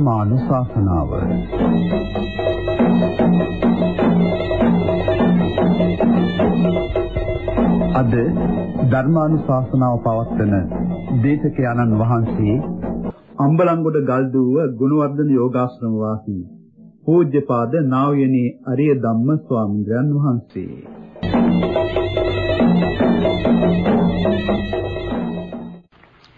ධර්මානුශාසනාව. අද ධර්මානුශාසනාව පවත්වන දේශක ආනන් වහන්සේ අම්බලන්ගොඩ ගල්දුව ගුණවර්ධන යෝගාශ්‍රම වාසී පූජ්‍යපාද නා වූ යනි අරිය ධම්ම ස්වාමීන් වහන්සේ.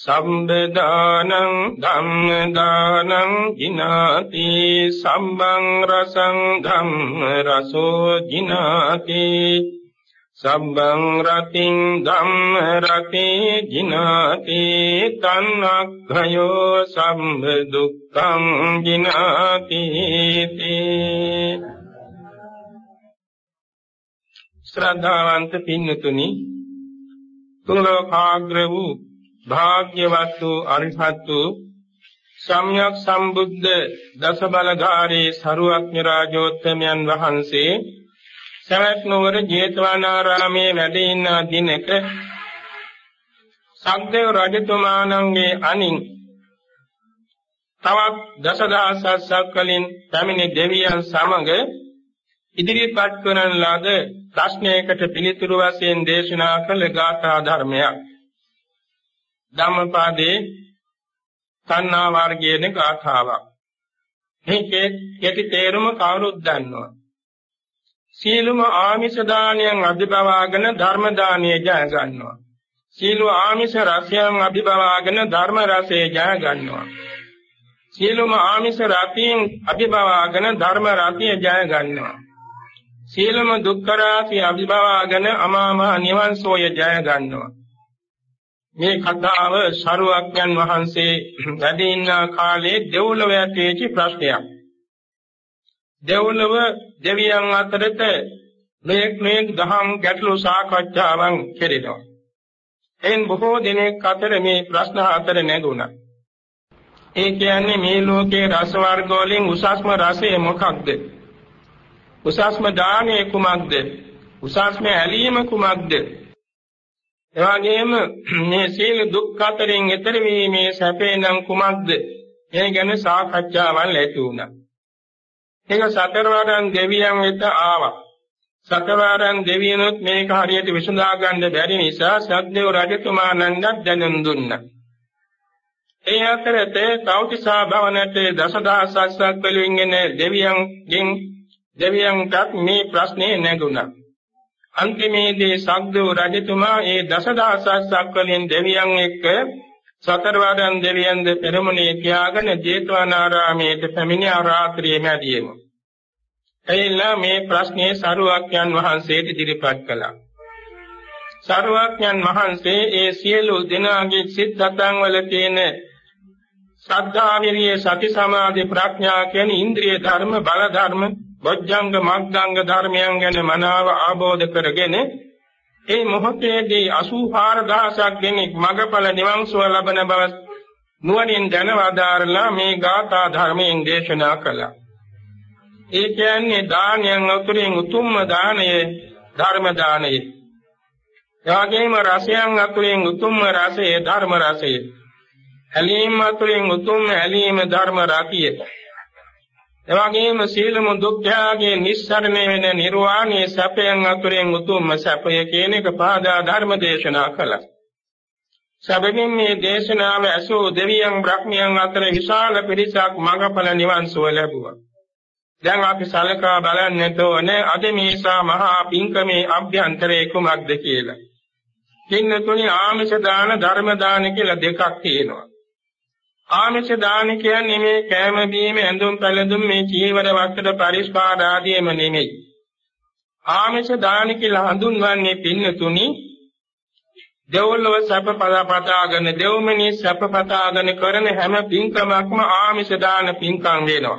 සම්බදානං ධම්මදානං ජිනාති සම්බං රසං ධම්ම රසෝ ජිනාති සම්බං රතින් ධම්ම රතේ ජිනාති තන්නක්ඛයෝ සම්බ දුක්ඛං ජිනාති ශ්‍රද්ධාවන්ත පින්නතුනි තුන් ලෝකාග්‍ර වූ භාග්‍යවත් වූ අරිහත් වූ සම්්‍යක් සම්බුද්ධ දස බලධාරී සරුවක්ඥ රාජෝත්තමයන් වහන්සේ සවැත් නුවර ජේතවනාරාමේ වැඩ ඉන්න දිනක සක්දේව රජතුමාණන්ගේ අනින් තවත් දසදහසක් කලින් පැමිණි දෙවියන් සමග ඉදිරිපත් කරන ලද ප්‍රශ්නයකට පිළිතුරු වශයෙන් දේශනා කළ ගාථා ධර්මයක්. ධම්මපාදේ තණ්හා වර්ගයේ ගාථාවක්. මේකේ යටි තේරුම කවුරුත් දන්නවා. සීලම ආමිෂ දානයන් අභිභවාගෙන ධර්ම දානය ජය ගන්නවා. සීල ආමිෂ රසයන් අභිභවාගෙන ධර්ම රසය ජය ගන්නවා. සීලම ආමිෂ රතියෙන් අභිභවාගෙන ධර්ම රතිය ජය ගන්නවා. සීලම දුක්ඛ රාශිය අභිභවාගෙන අමා මහ නිවන් සෝය ජය ගන්නවා. මේ කතාව සරුවක්යන් වහන්සේ වැඩ ඉන්න කාලේ දෙව්ලොව ඇතේචි ප්‍රශ්නයක්. දෙව්ලොව දෙවියන් අතරට මේක් මේක් දහම් ගැටළු සාකච්ඡාවන් කෙරෙනවා. එයින් බොහෝ දිනක් අතර මේ ප්‍රශ්න අතර නැගුණා. ඒ කියන්නේ මේ ලෝකේ රස වර්ග වලින් උසස්ම රසය මොකක්ද? උසස්ම දානය කුමක්ද? උසස්ම ඇලීම කුමක්ද? එවාගෙම මේ සීල දුක් අතරින් ඈතර වීමේ සැපේ නම් කුමක්ද? මේ ගැන සාකච්ඡාවල් ඇති වුණා. ඒක සතරවරන් දෙවියන් වෙත ආවා. සතරවරන් දෙවියනොත් මේක හරියට විසඳා ගන්න බැරි නිසා සද්දේව රජතුමා නන්දක් දැනුම් දුන්නා. ඒ අතරතේ කෞතිසා භවනට දසදහසක් වලින් එන දෙවියන්ගෙන් දෙවියන්ට මේ ප්‍රශ්නේ නැගුණා. අන්තිමේදී සග්දව රජතුමා ඒ දසදහසක් වලින් දෙවියන් එක්ක සතරවරන් දෙවියන්ද පෙරමුණේ තියාගෙන ජේතවනාරාමයේ පැමිණ රාත්‍රියේ මැදියෙම. එයිලා මේ ප්‍රශ්නේ සරුවක්යන් වහන්සේට ඉදිරිපත් කළා. සරුවක්යන් වහන්සේ ඒ සියලු දෙනාගේ සිත් දතන් වල තියෙන ශ්‍රද්ධා විරිය සති සමාධි ප්‍රඥා කියන ඉන්ද්‍රිය ධර්ම බල ධර්ම බොජ්ජංග මග්ගංග ධර්මයන් ගැන මනාව ආબોධ කරගෙන ඒ මොහොතේදී 84000ක් දෙනෙක් මගඵල නිවන් සුව ලබන බව නුවණින් දැනවදාරලා මේ ගාථා ධර්මයෙන් දේශනා කළා. ඒ කියන්නේ දානයන් අතුරින් උතුම්ම දානය ධර්ම දානය. එවැගේම රසයන් අතුරින් උතුම්ම රසය ධර්ම රසය. ඇලීම් අතුරින් උතුම්ම ඇලීම ධර්ම රතිය. එවැගේම සීලම දුක්ඛයාගේ නිස්සරණ වෙන නිර්වාණයේ සැපයන් අතුරෙන් උතුම්ම සැපය කියන එක පාදා ධර්ම දේශනා කළා. සැබවින් මේ දේශනාව ඇසූ දෙවියන් බ්‍රහ්මයන් අතර විශාල පිරිසක් මඟඵල නිවන් සුව ලැබුවා. දැන් අපි සලකා බලන්නට ඕනේ අද මේසා මහා පිංකමේ අභ්‍යන්තරේ කුමක්ද කියලා. පින්නතුනි ආමිෂ දාන ධර්ම දාන කියලා දෙකක් තියෙනවා. ආමිෂ දාන කියන්නේ මේ කෑම බීම ඇඳුම් පැළඳුම් මේ චීවර වස්ත්‍ර පරිස්කාර ආදීම නෙමෙයි. ආමිෂ දාන කියලා හඳුන්වන්නේ පින්නතුනි දෙවොල්ලව සැප පදාපතාගෙන දෙව්මනි සැප පතාගෙන කරන හැම පින්කමක්ම ආමිෂ දාන පින්කම් වෙනවා.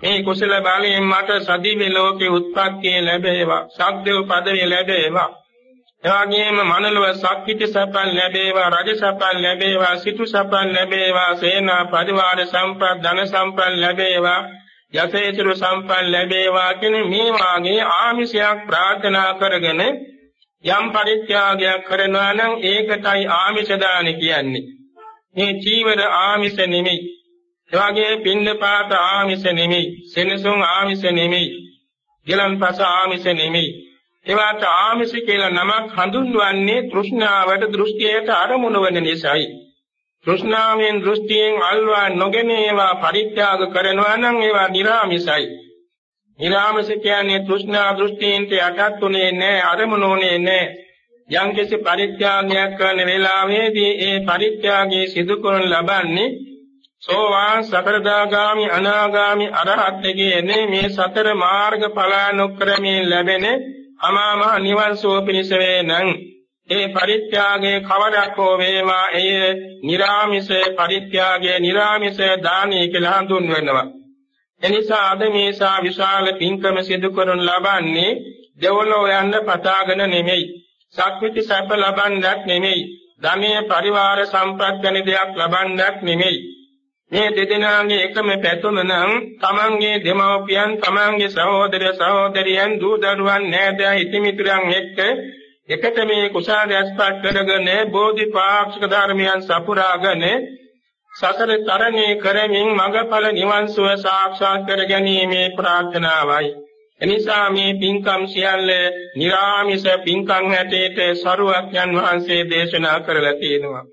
මේ කුසල බලයෙන් මට සදිවි ලෝකේ උත්පත්තිය ලැබේවා. සක්දේව පදවිය ලැබේවා. එවාගේම මනලව සක්විති සපල් ලැබේවා රජ සපල් ලැබේවා සිටු සපල් ලැබේවා සේනා පරිවාර සම්පත් ධන සම්පත් ලැබේවා යසේතුරු සම්පත් ලැබේවා කියන මේ වාගේ ආමිෂයක් ප්‍රාර්ථනා කරගෙන යම් පරිත්‍යාගයක් කරනවා නම් ඒකටයි ආමිෂ දාන කියන්නේ. මේ චීවර ආමිෂ නෙමෙයි. එවාගේ පින්නපාත ආමිෂ නෙමෙයි. සෙනසුන් ආමිෂ නෙමෙයි. ගිලන්පස ආමිෂ නෙමෙයි. ඒවට ආමිෂ කියලා නමක් හඳුන්වන්නේ තෘෂ්ණාවට දෘෂ්ටියට අරමුණු වෙන නිසායි. තෘෂ්ණාවෙන් දෘෂ්ටියෙන් අල්වා නොගෙන ඒවා පරිත්‍යාග කරනවා නම් ඒවා නිර්ාමිසයි. නිර්ාමිස කියන්නේ තෘෂ්ණා දෘෂ්ටියින්ට යටත් උනේ නැහැ, අරමුණුනේ නැහැ. යම් කිසි පරිත්‍යාගයක් කරන වෙලාවේදී ඒ පරිත්‍යාගයේ සිදු කරන ලබන්නේ සෝවාන් සතරදාගාමි අනාගාමි අරහත් කියන මේ සතර මාර්ග ඵලානුක්‍රමයෙන් ලැබෙන අමාමහ නිවන් සුව පිණිස වේනම් ඒ පරිත්‍යාගයේ කවරක් හෝ වේවා එය निराமிස පරිත්‍යාගයේ निराமிස දානීය කියලා හඳුන්වනවා. එනිසා අද මේසා විශාල පින්කම සිදු කරනු ලබන්නේ දෙවොලෝ යන්න පතාගෙන නෙමෙයි. සක්විති සැප ලබන්නක් නෙමෙයි. ධනීය පරිවාර සම්ප්‍රඥ දෙයක් ලබන්නක් නෙමෙයි. මේ දෙදෙනාගේ එකම පැතුම නම් තමන්ගේ දෙමව්පියන් තමන්ගේ සහෝදර සහෝදරියන් දූ දරුවන් නෑදෑ හිතමිතුරන් එක්ක එකට මේ කුසාද අස්පත් කරගෙන බෝධිපාක්ෂික ධර්මයන් සපුරාගෙන සතර තරණය කරමින් මඟඵල නිවන් සුව සාක්ෂාත් කර ගැනීමේ ප්‍රාර්ථනාවයි. එනිසා මේ පින්කම් සියල්ල निराமிස පින්කම් හැටේට සරුවක්යන් වහන්සේ දේශනා කරලා තියෙනවා.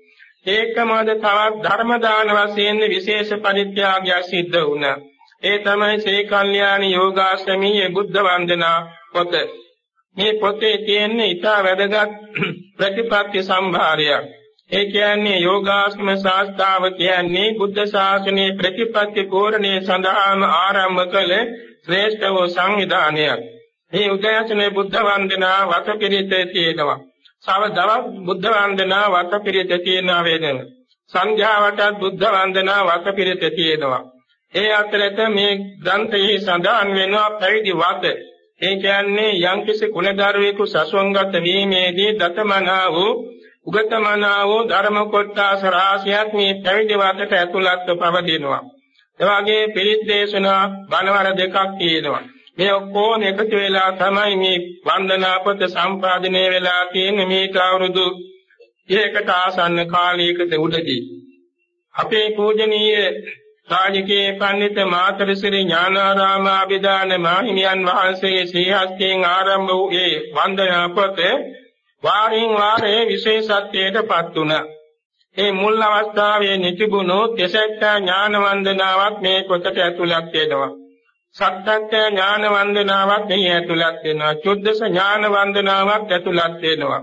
ඒකමද තවත් ධර්ම දාන වශයෙන් විශේෂ පරිත්‍යාගයක් සිද්ධ වුණා. ඒ තමයි ශ්‍රී කල්යාණි යෝගාශ්‍රමීය බුද්ධ වන්දනා පොත. මේ පොතේ තියෙන ඉතා වැදගත් ප්‍රතිපත්ති සම්භාරයක්. ඒ කියන්නේ යෝගාශ්‍රම ශාස්ත්‍රාව කියන්නේ බුද්ධ ශාසනයේ ප්‍රතිපත්ති කෝරණේ සඳහාම ආරම්භ කළ ශ්‍රේෂ්ඨ වූ සංවිධානයක්. මේ උදයසනේ බුද්ධ වන්දනා වතපිරිතේ තියෙනවා. සවදවක් බුද්ධ වන්දනා වතපිරිත තියෙනවා වේදන. සංඝයාටත් බුද්ධ වන්දනා වතපිරිත තියෙනවා. ඒ අතරත මේ ග්‍රන්ථයේ සඳහන් වෙනවා පැවිදි වත. ඒ කියන්නේ යම්කිසි කුලදරුවෙකු සසුන්ගත වීමේදී දතමනා වූ උගතමනා වූ ධර්ම කොටස රාශියක් මේ පැවිදි වතට ඇතුළත්ව පවතිනවා. එවාගේ පිරිත් දේශනා බණවර දෙකක් තියෙනවා. මේ ඔක්කොම එකතු වෙලා තමයි මේ වන්දනා පොත සම්පාදනය වෙලා තියෙන්නේ මේක අවුරුදු 1කට ආසන්න කාලයකට උඩදී අපේ පූජනීය රාජකීය පඬිත මාතර ශ්‍රී ඥානාරාම අභිදාන මාහිමියන් වහන්සේගේ ශ්‍රී හස්තයෙන් ආරම්භ වූ ඒ වන්දනා පොත වාරින් වාරේ විශේෂත්වයටපත් වුණා. ඒ මුල් අවස්ථාවේ නිතිබුණු තෙසැත්ත ඥාන වන්දනාවක් මේ පොතට ඇතුළත් වෙනවා. සත්‍යත්‍ය ඥාන වන්දනාවක් එහි ඇතුළත් වෙනවා. චුද්දස ඥාන වන්දනාවක් ඇතුළත් වෙනවා.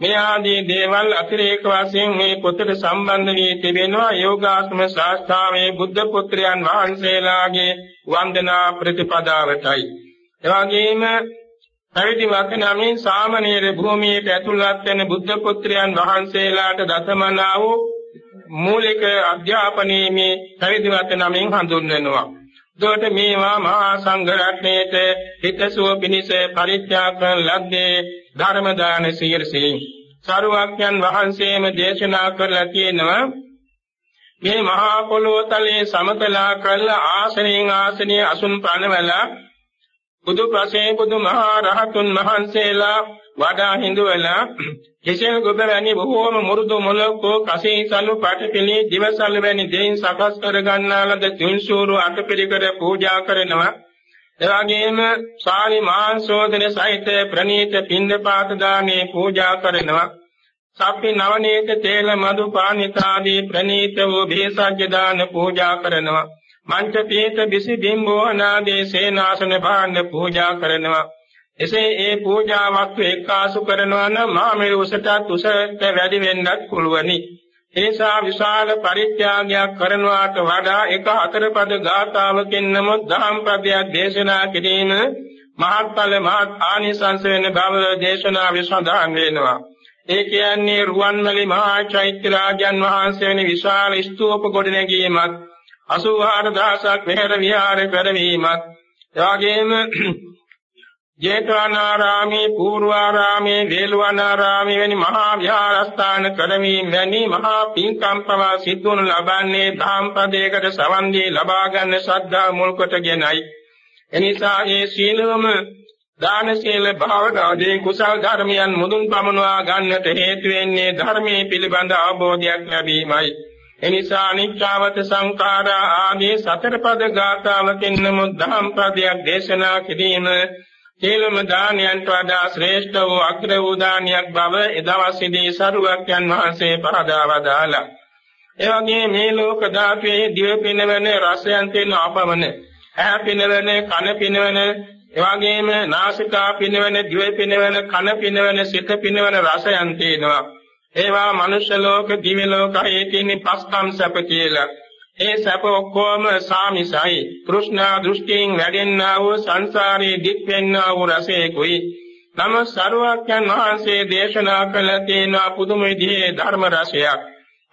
මේ ආදී දේවල් අතිරේක වශයෙන් මේ පොතට සම්බන්ධ වී තිබෙනවා යෝගාශ්‍රම ශාස්ත්‍රාවේ බුද්ධ පුත්‍රයන් වහන්සේලාගේ වන්දනා ප්‍රතිපදාවටයි. එවැගේම පැවිදි වකනමින් සාමණේර භූමියට ඇතුළත් වෙන බුද්ධ පුත්‍රයන් වහන්සේලාට දසමනා වූ මූලික අධ්‍යාපනයේ මේ පැවිදි වකනමින් හඳුන්වනවා. දොට මේවා මහා සංඝ රත්නයේත හිතසුව පිණිස පරිත්‍යාග කරන ලද්දේ ධර්ම දාන සීර්ෂී සරුවක්යන් වහන්සේම දේශනා කරලා තියෙනවා මේ මහා පොළොව තලයේ සමතලා කරලා ආසනෙන් ආසනිය අසුන් පනවලා බුදු ප්‍රසේ බුදු මහා රහතුන් වහන්සේලා වඩා හිඳුවලා කෙසෙල් ගොබ වැනි බොහෝම මුරුදු මොලකෝ කසීසලු පටපිලි දිවසල් වැනි දෙයින් සකස් කර ගන්නාලද තුන්සූරු අටපිරිකර පූජා කරනවා. එවැගේම සාරි මාංශෝදන සහිත ප්‍රණීත පින්දපාත දානේ පූජා කරනවා. සප්පි නවනීත තේල මදු පානිතාදී ප්‍රණීත වූ භේසජ්‍ය දාන පූජා කරනවා. මංච පීත බිසි බිම්බෝ අනාදී සේනාසන භාණ්ඩ පූජා කරනවා. එසේ ඒ පූජාවක් එක්කාසු කරනවා නම් මාමෙර උසටත් උසට වැඩි වෙන්නත් පුළුවනි. ඒසා විශාල පරිත්‍යාගයක් කරනවාට වඩා එක හතරපද ගාථාවකින් නමුත් දහම් පදයක් දේශනා කිරීම මහත්ඵල මහත් ආනිසංස වෙන බව දේශනා විසඳාන් වෙනවා. ඒ කියන්නේ රුවන්වැලි මහා චෛත්‍ය රාජයන් වහන්සේ වෙන විශාල ස්තූප ගොඩනැගීමත් 84000ක් විහෙර විහාර පෙරවීමත් එවාගෙම ජේතවනාරාමේ පූර්වාරාමේ වේළුවනාරාමේ වැනි මහා විහාරස්ථාන කරමින් වැනි මහා පින්කම් පවා සිද්ධුන ලබන්නේ ධම්පදයකට සවන් දී ලබා ගන්න ශ්‍රද්ධා මුල් කොටගෙනයි. එනිසා මේ සීලවම දාන සීල භාවනාදී කුසල් ධර්මයන් මුදුන් පමනවා ගන්නට හේතු වෙන්නේ ධර්මයේ පිළිබඳ අවබෝධයක් ලැබීමයි. එනිසා අනිච්චවත සංඛාරා ආදී සතර පද ගාථාවකින් නමුත් දහම් පදයක් දේශනා කිරීම සීලම දානයන්ට වඩා ශ්‍රේෂ්ඨ වූ අග්‍ර වූ දානයක් බව එදවසේදී සරුවක්යන් වහන්සේ පහදා වදාලා ඒ වගේ මේ ලෝක ධාතුවේ දිව පිනවන රසයන් තියෙන අපමණ ඇහැ පිනවන කන පිනවන එවාගෙම නාසිකා පිනවන දිව පිනවන කන පිනවන සිත පිනවන රසයන් තියෙනවා. ඒවා මනුෂ්‍ය ලෝක දිව්‍ය ලෝකයේ තියෙන පස්කම් සැප කියලා. ඒ සැප ඔක්කොම සාමිසයි. තෘෂ්ණා දෘෂ්ටියෙන් වැඩෙන්නා වූ සංසාරයේ දික් වෙන්නා වූ රසයකුයි නම සරුවක්යන් වහන්සේ දේශනා කළ තියෙන පුදුම විදිහේ ධර්ම රසයක්.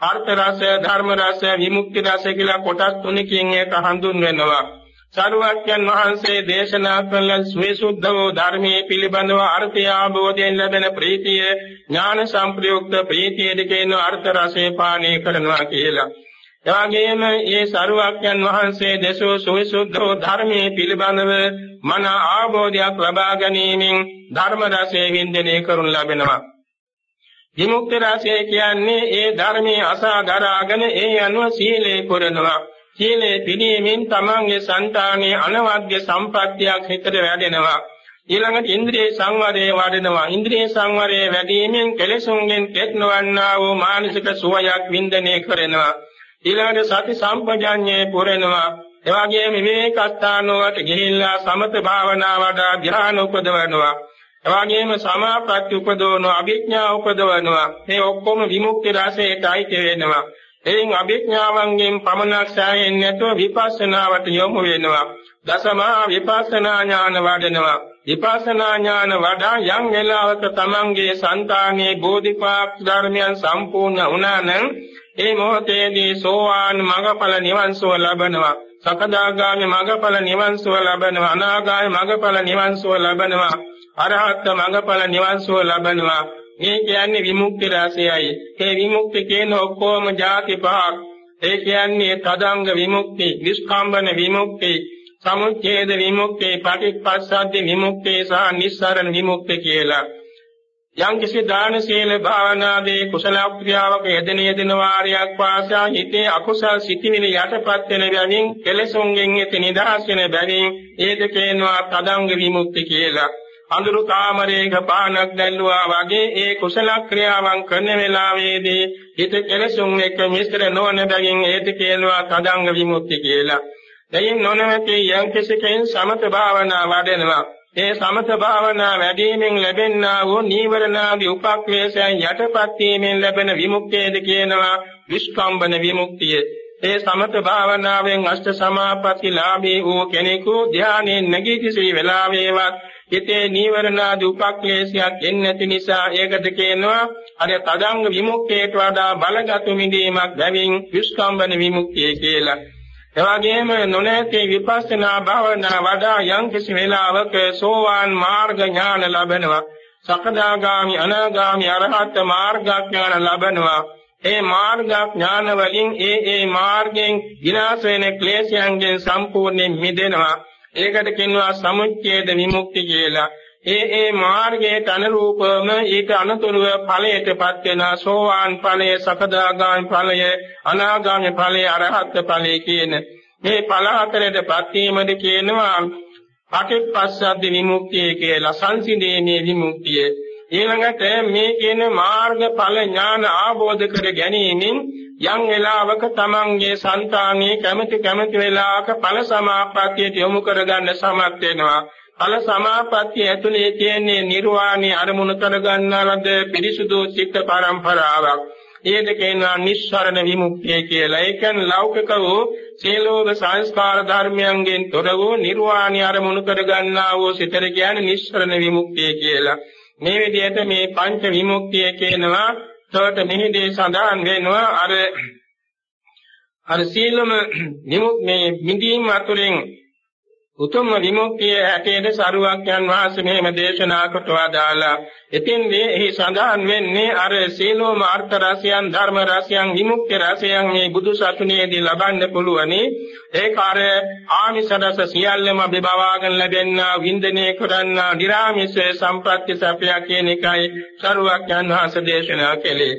අර්ථ රස ධර්ම රස විමුක්ති රස කියලා කොටස් තුනකින් ඒක හඳුන්වනවා. සරුවක්යන් වහන්සේ දේශනා කළ ස්වේසුද්ධ වූ ධර්මයේ පිළිබඳව අර්ථය ආબોධයෙන් ලැබෙන ප්‍රීතිය ඥාන සංප්‍රයුක්ත ප්‍රීතියද කියන අර්ථ රසය පානය කරනවා කියලා. එවාගේම ඒ සරුවක්යන් වහන්සේ දසෝ සවිසුද්ධෝ ධර්මයේ පිළිබඳව මන ආબોධයක් ලබා ගැනීමෙන් ධර්ම රසයේ වින්දනය කරනු ලැබෙනවා. විමුක්ති රසය කියන්නේ ඒ ධර්මයේ අසාගරාගෙන ඒ අනුව සීලේ පුරනවා. සීලේ පිළිීමෙන් තමන්ගේ సంతානයේ අනවද්‍ය සම්ප්‍රත්‍යක් හිතට වැඩෙනවා. ඊළඟට ඉන්ද්‍රිය සංවරයේ වඩනවා. ඉන්ද්‍රිය සංවරයේ වැඩීමෙන් කෙලෙසුන්ගෙන් කෙක්නවන්නා වූ මානසික සුවයක් වින්දනය කරනවා. ඊළඟට සති සම්පජාඤ්ඤේ පුරනවා. එවාගේම විවේක ස්ථානවලට ගිහිල්ලා සමත භාවනා වඩා ධ්‍යාන උපදවනවා. එවාගේම සමාපatti උපදවනවා, අභිඥා උපදවනවා. මේ ඔක්කොම විමුක්ති රසයට අයිති වෙනවා. එයින් අභිඥාවන්ගෙන් පමණක් සෑහෙන්නේ නැතුව විපස්සනාවට යොමු වෙනවා. දසමා විපස්සනා ඥාන වඩනවා. විපස්සනා ඥාන වඩා යම් වෙලාවක තමන්ගේ సంతානයේ බෝධිපාක් ධර්මයන් සම්පූර්ණ වුණා නම් ඒ මොහොතේදී සෝවාන් මඟඵල නිවන් සුව ලබනවා. සකදාගාමී මඟඵල නිවන් සුව ලබනවා. අනාගාමී මඟඵල නිවන් සුව ලබනවා. අරහත් මඟඵල නිවන් සුව ලබනවා. මේ කියන්නේ විමුක්ති රසයයි. ඒ විමුක්ති කියන ඔක්කොම ಜಾති පහක්. ඒ කියන්නේ තදංග විමුක්ති, විස්කම්බන විමුක්ති, සමුච්ඡේද විමුක්ති, පටිච්චසමුප්පාද විමුක්ති සහ නිස්සරණ විමුක්ති කියලා. යම් කිසි දාන සීල භාවනාදී කුසල ක්‍රියාවක යෙදෙන යෙදෙන වාරයක් පාසා හිතේ අකුසල් සිටිවිලි යටපත් වෙන බැවින් කෙලෙසුන්ගෙන් එත නිදහස් වෙන බැවින් ඒක කියනවා තදංග විමුක්ති කියලා. අඳුරු කාමරයක පානක් දැල්ලුවා වගේ ඒ කුසල ක්‍රියාවන් කරන වෙලාවේදී හිත කෙලසුන් එක්ක මිශ්‍ර නොවන බැවින් ඒක කියනවා තදංග විමුක්ති කියලා. එයින් නොනවති යම් කිසිකෙන් සමත භාවනා වඩනවා. ඒ සමත භාවනා වැඩිමෙන් ලැබෙනා වූ නීවරණාදී උපක්ලේශයන් යටපත් වීමෙන් ලැබෙන විමුක්තියද කියනවා විස්කම්බන විමුක්තිය. ඒ සමත භාවනාවෙන් අෂ්ට සමාපatti ලාභී වූ කෙනෙකු ධානයෙන් නැගී කිසි වෙලාවෙවත් හිතේ නීවරණාදී උපක්ලේශයක් එන්නේ නැති නිසා ඒකට කියනවා අර තදංග විමුක්තියට වඩා බලගත් මිදීමක් බැවින් විස්කම්බන විමුක්තිය කියලා. එවැගේම නොනැති විපස්සනා භාවනා වඩා යම් කිසි වේලාවක සෝවාන් මාර්ග ඥාන ලැබෙනවා. සකදාගාමි අනාගාමි අරහත් මාර්ග ඥාන ලැබෙනවා. ඒ මාර්ග ඥාන වලින් ඒ ඒ මාර්ගයෙන් විනාශ වෙන ක්ලේශයන්ගෙන් සම්පූර්ණයෙන් මිදෙනවා. ඒකට කියනවා සමුච්ඡේද විමුක්ති කියලා. ඒ ඒ මාර්ගයට අනුරූපවම ඊට අනුතුරුව ඵලයටපත් වෙන සෝවාන් ඵලය, සකදාගාමි ඵලය, අනාගාමි ඵලය, අරහත් ඵලය කියන මේ ඵල හතරටපත් වීමද කියනවා පටිච්චසමුප්පාද විමුක්තිය කියලා සංසිඳීමේ විමුක්තිය. ඊළඟට මේ කියන මාර්ගඵල ඥාන ආબોධ කර ගැනීමෙන් යම් වෙලාවක තමන්ගේ సంతානයේ කැමැති කැමැති වෙලාවක ඵල සමාප්‍රාප්තියට යොමු කරගන්න සමත් වෙනවා. ඵල සමාපත්තිය ඇතුලේ තියෙන්නේ නිර්වාණය අරමුණු කරගන්නා ලද පිරිසුදු චිත්ත පරම්පරාවක්. ඒද කියනවා නිස්සරණ විමුක්තිය කියලා. ඒ කියන්නේ ලෞකික වූ සීලෝභ සංස්කාර ධර්මයන්ගෙන් තොර වූ නිර්වාණය අරමුණු කරගන්නා වූ සිතර කියන්නේ නිස්සරණ විමුක්තිය කියලා. මේ විදිහට මේ පංච විමුක්තිය කියනවා තවට මෙහිදී සඳහන් වෙනවා අර අර සීලම නිමුත් මේ මිදීම අතුරෙන් උතුම් විමුක්තිය හැටියට සරුවක්යන් වහන්සේ මෙහෙම දේශනා කොට වදාලා එතින්දී එහි සඳහන් වෙන්නේ අර සීලෝම අර්ථ රසයන් ධර්ම රසයන් විමුක්ති රසයන් මේ බුදු සසුනේදී ලබන්න පුළුවනි. ඒක අර ආමිෂ රස සියල්ලම බෙබවාගෙන ලැබෙනා වින්දනය කරන්නා නිර්ාමිෂ සම්ප්‍රත්‍ය සපය කියන එකයි සරුවක්යන් වහන්සේ දේශනා කළේ.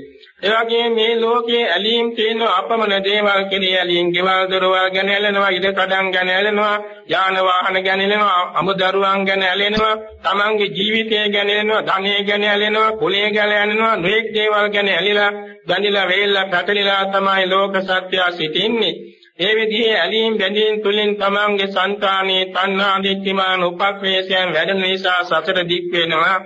ඒ වගේම මේ ලෝකයේ ඇලීම් තියෙන අපමණ දේවල් කෙරේ ඇලීම් ගෙවල් දොරවල් ගැන ඇලෙනවා ඉඩ කඩම් ගැන ඇලෙනවා යාන වාහන ගැන ඇලෙනවා අමුදරුවන් ගැන ඇලෙනවා තමන්ගේ ජීවිතය ගැන ඇලෙනවා ධනය ගැන ඇලෙනවා කුලය ගැන ඇලෙනවා නොඑක් දේවල් ගැන ඇලිලා බැඳිලා වේල්ලා පැටලිලා තමයි ලෝක සත්‍යය සිටින්නේ. ඒ විදිහේ ඇලීම් බැඳීම් තුලින් තමන්ගේ సంతානයේ තණ්හා දිට්ඨිමාන උපක්‍රේෂයන් වැඩෙන නිසා සතර දික් වෙනවා.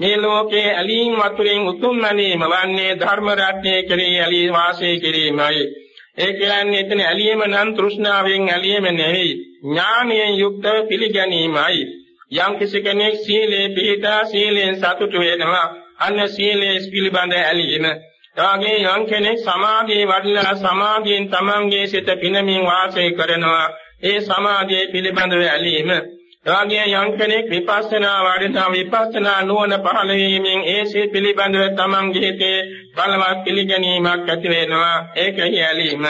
මේ ලෝකයේ ඇලීම් වතුරෙන් උතුම් නැනීම වන්නේ ධර්ම රත්නයේ කෙරෙහි ඇලී වාසය කිරීමයි. ඒ කියන්නේ එතන ඇලීම නම් තෘෂ්ණාවෙන් ඇලීම නෙවෙයි. ඥානයෙන් යුක්තව පිළිගැනීමයි. යම් කිසි කෙනෙක් සීලේ පිළිපදා සීලෙන් සතුටු වෙනවා. අන්න සීලේ පිළිබඳ ඇලීම. එවාගේ යම් කෙනෙක් සමාධියේ වඩලා සමාධියෙන් තමන්ගේ සිත පිනමින් වාසය කරනවා. ඒ සමාධියේ පිළිබඳව ඇලීම එවාගේ යම් කෙනෙක් විපස්සනා වඩනා විපස්සනා නුවණ පහළ වීමෙන් ඒ සිය පිළිබඳව තමන්ගේ හිතේ බලවත් පිළිගැනීමක් ඇති වෙනවා. ඒකයි ඇලීම.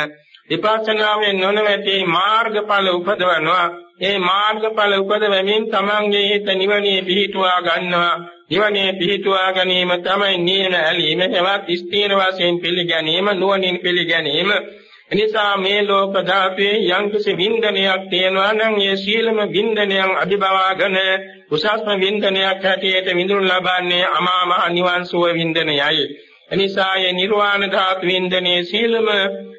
විපස්සනාවෙන් නොනවති මාර්ගඵල උපදවනවා. ඒ මාර්ගඵල උපදවමින් තමන්ගේ හිත නිවනේ පිහිටුවා ගන්නවා. නිවනේ පිහිටුවා ගැනීම තමයි නියම ඇලීම. එවත් ස්ථීර වශයෙන් පිළිගැනීම නුවණින් පිළිගැනීම එනිසා මේ ලෝක ධාතුවේ යම්කිසි වින්දනයක් තියෙනවා නම් ඒ සීලම වින්දනයන් අභිභවාගෙන උසස්ම වින්දනයක් හැටියට විඳුන් ලබන්නේ අමා මහ නිවන් සුව වින්දනයයි. එනිසා මේ නිර්වාණ ධාතු වින්දනයේ සීලම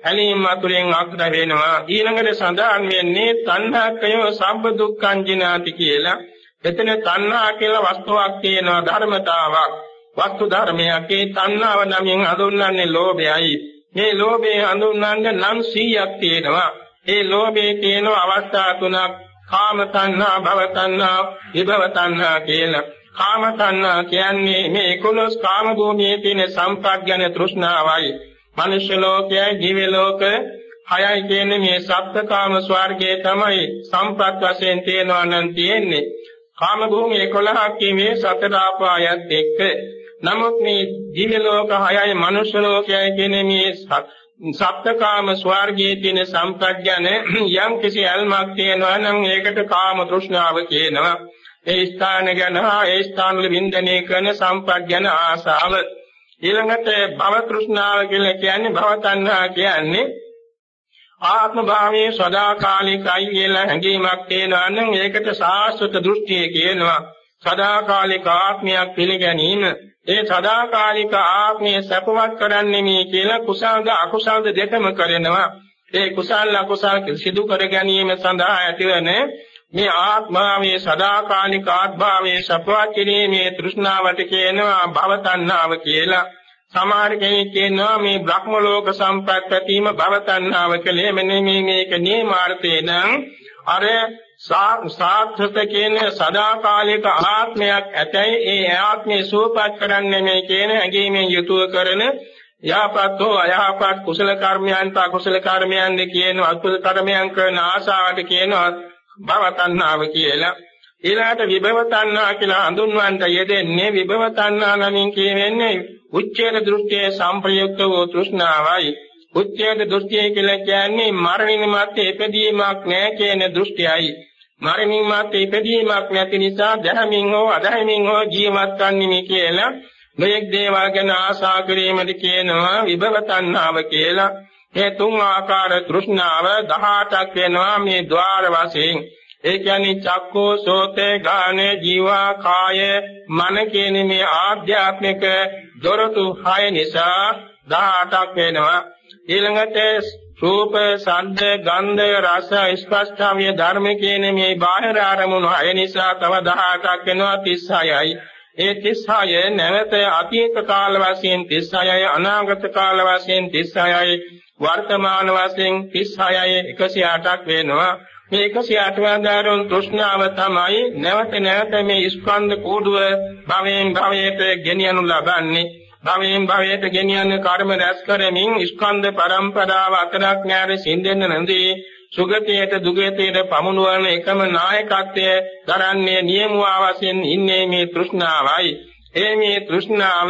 ඇලීම් අතුරෙන් අග්‍ර වෙනවා. ඊළඟට සඳහන් වෙන්නේ තණ්හාකය සම්බ දුක්ඛං ජිනාති කියලා. එතන තණ්හා කියලා වස්තුවක් තියෙනවා ධර්මතාවක්. වස්තු ධර්මයක් ඒ තණ්හාව නමින් හඳුන්වන්නේ ලෝභයයි. මේ ලෝභය හඳුන්වන්න නම් 100ක් තියෙනවා. ඒ ලෝභයේ තියෙන අවස්ථා තුනක් කාම තණ්හා, භව තණ්හා, විභව තණ්හා කියලා. කාම තණ්හා කියන්නේ මේ 11 කාම භූමියේ තියෙන සම්ප්‍රඥ තෘෂ්ණාවයි. මනුෂ්‍ය ලෝකයයි, දිව්‍ය ලෝක හයයි කියන්නේ මේ සප්තකාම ස්වර්ගයේ තමයි සම්ප්‍රත් වශයෙන් තියෙනවා නම් තියෙන්නේ. කාම භූමිය 11ක් කියමේ සතර ආපායත් එක්ක නමුත් මේ දිව්‍ය ලෝක හයයි මනුෂ්‍ය ලෝකයයි කියන මේ සප්තකාම ස්වර්ගයේ තියෙන සම්ප්‍රඥන යම් කිසි අල්මක් තියෙනවා නම් ඒකට කාම තෘෂ්ණාව කියනවා. ඒ ස්ථාන ගැන ඒ ස්ථාන වල වින්දනය කරන සම්ප්‍රඥන ආසාව ඊළඟට භව තෘෂ්ණාව කියලා කියන්නේ භව තණ්හා කියන්නේ ආත්ම භාවයේ සදාකාලිකයි කියලා හැඟීමක් තියෙනවා නම් ඒකට සාස්වත දෘෂ්ටිය කියනවා. සදාකාලික ආත්මයක් පිළිගැනීම ඒ සදාකාලික ආත්මය සැපවත් කරන්නේ මේ කියලා කුසල්ද අකුසල්ද දෙකම කරනවා. ඒ කුසල් අකුසල් සිදු කර ගැනීම සඳහා ඇතිවන මේ ආත්මාවේ සදාකාලික ආත්භාවයේ සපවත් කිරීමේ තෘෂ්ණාවට කියනවා භව තණ්හාව කියලා. සමහර කෙනෙක් කියනවා මේ බ්‍රහ්ම ලෝක සම්පත් ඇතිවීම භව තණ්හාව කියලා. මෙන්න මේ මේක නියමාර්ථේ නම් අර සාර්ථක කියන සදාකාලික ආත්මයක් ඇතැයි ඒ ආත්මය සූපත් කරන්නේ මේ කියන හැඟීමෙන් යුතුව කරන යහපත් හෝ අයහපත් කුසල කර්මයන්ට අකුසල කර්මයන්ද කියන අකුසල කර්මයන් කරන ආශාවට කියනවා භව තණ්හාව කියලා. ඊළාට විභව තණ්හා කියලා හඳුන්වන්න යෙදෙන්නේ විභව තණ්හා නමින් කියවෙන්නේ උච්ඡේද දෘෂ්ටියේ සංප්‍රයුක්ත වූ තෘෂ්ණාවයි. උච්ඡේද දෘෂ්ටිය කියලා කියන්නේ මරණින් මත්තේ ඉපදීමක් නැහැ කියන දෘෂ්ටියයි. මරණින් මත්තේ ඉපදීමක් නැති නිසා දැහැමින් හෝ අදහැමින් හෝ ජීවත් වන්නේ කියලා මේක දේවල් ගැන ආශා කිරීමද කියනවා විභව තණ්හාව කියලා. මේ තුන් ආකාර තෘෂ්ණාව 18ක් වෙනවා මේ ద్వාර වශයෙන්. ඒ කියන්නේ චක්කෝ සෝතේ ගානේ ජීවා කාය මන කියන මේ ආධ්‍යාත්මික දොරටු හය නිසා 18ක් වෙනවා. ඊළඟට රූප, ශබ්ද, ගන්ධ, රස, ස්පර්ශාවිය ධර්ම කියන මේ බාහිර ආරමුණු හය නිසා තව 18ක් වෙනවා 36යි. ඒ 36 නැවත අතීත කාල වශයෙන් 36යි, අනාගත කාල වශයෙන් 36යි, වර්තමාන වශයෙන් 36යි 108ක් වෙනවා. මේ 108 වදාරන තෘෂ්ණාව තමයි නැවත නැවත මේ ස්කන්ධ කෝඩුව භවයෙන් භවයට ගෙනියනු ලබන්නේ. භවයෙන් භවයට ගෙනියන කර්ම රැස් කරමින් ස්කන්ධ පරම්පරාව අතරක් නැර සිඳෙන්න නැදී සුගතියට දුගතියට පමුණුවන එකම නායකත්වය දරන්නේ නියමුවා වශයෙන් ඉන්නේ මේ තෘෂ්ණාවයි. ඒ මේ තෘෂ්ණාව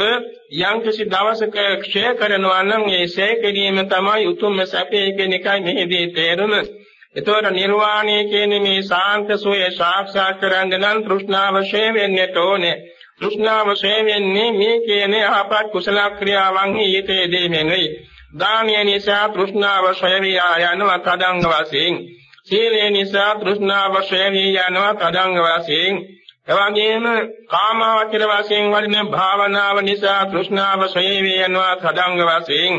යම් කිසි දවසක ක්ෂය කරනවා නම් ඒ ක්ෂය කිරීම තමයි උතුම්ම සැපේ කියන එකයි මෙහිදී තේරුම. එතකොට නිර්වාණය කියන්නේ මේ සාන්ත සෝය සාක්ෂාත් කරගන්න නම් තෘෂ්ණාව ක්ෂය වෙන්නට ඕනේ. තෘෂ්ණාව ක්ෂය වෙන්නේ මේ කියන අපත් කුසල ක්‍රියාවන් ඊතේ දෙමෙනුයි. දානීය නිසා තෘෂ්ණාව ක්ෂය විය යනවා තදංග වශයෙන්. සීලය නිසා තෘෂ්ණාව ක්ෂය විය යනවා තදංග වශයෙන්. එවැගේම කාමාවචර වශයෙන් වඩින භාවනාව නිසා තෘෂ්ණාව ක්ෂය විය යනවා තදංග වශයෙන්.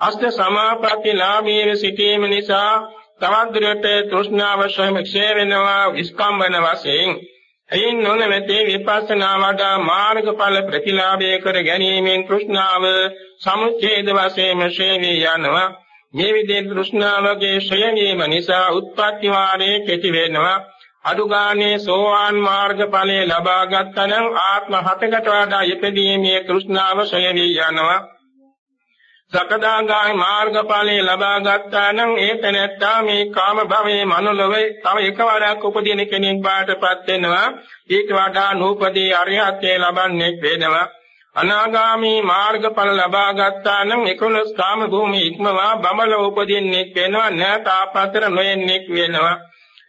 අෂ්ට සමාපatti ලාභයේ සිටීම නිසා තවත් දුරට තෘෂ්ණාව ක්ෂය වෙනවා විස්කම්බන වශයෙන් එයින් නොනවතේ විපස්සනා වඩා මාර්ගඵල ප්‍රතිලාභය කර ගැනීමෙන් තෘෂ්ණාව සමුච්ඡේද වශයෙන් ශ්‍රේණී යනවා. මේ විදිහේ තෘෂ්ණාවගේ ශ්‍රේණීම නිසා උත්පත්ති වාරයේ කෙටි වෙනවා. අදුගානේ සෝවාන් මාර්ගඵලයේ ලබා ගන්නනම් ආත්ම හතකට වඩා යෙපදීමේ තෘෂ්ණාව ශ්‍රේණී යනවා. සකදාගාමී මාර්ගඵලයේ ලබා ගත්තා නම් ඒ තැනැත්තා මේ කාම භවයේ මනුලොවේ තව එකවරක් උපදින කෙනෙක් බාටපත් වෙනවා. ඊට වඩා නූපදී අරිහත්ත්වයේ ලබන්නේ වෙනවා. අනාගාමී මාර්ගඵල ලබා ගත්තා නම් 11 කාම භූමි ඉක්මවා බඹල උපදින්නෙක් වෙනවා නැත ආපතර නොයෙන්නෙක් වෙනවා.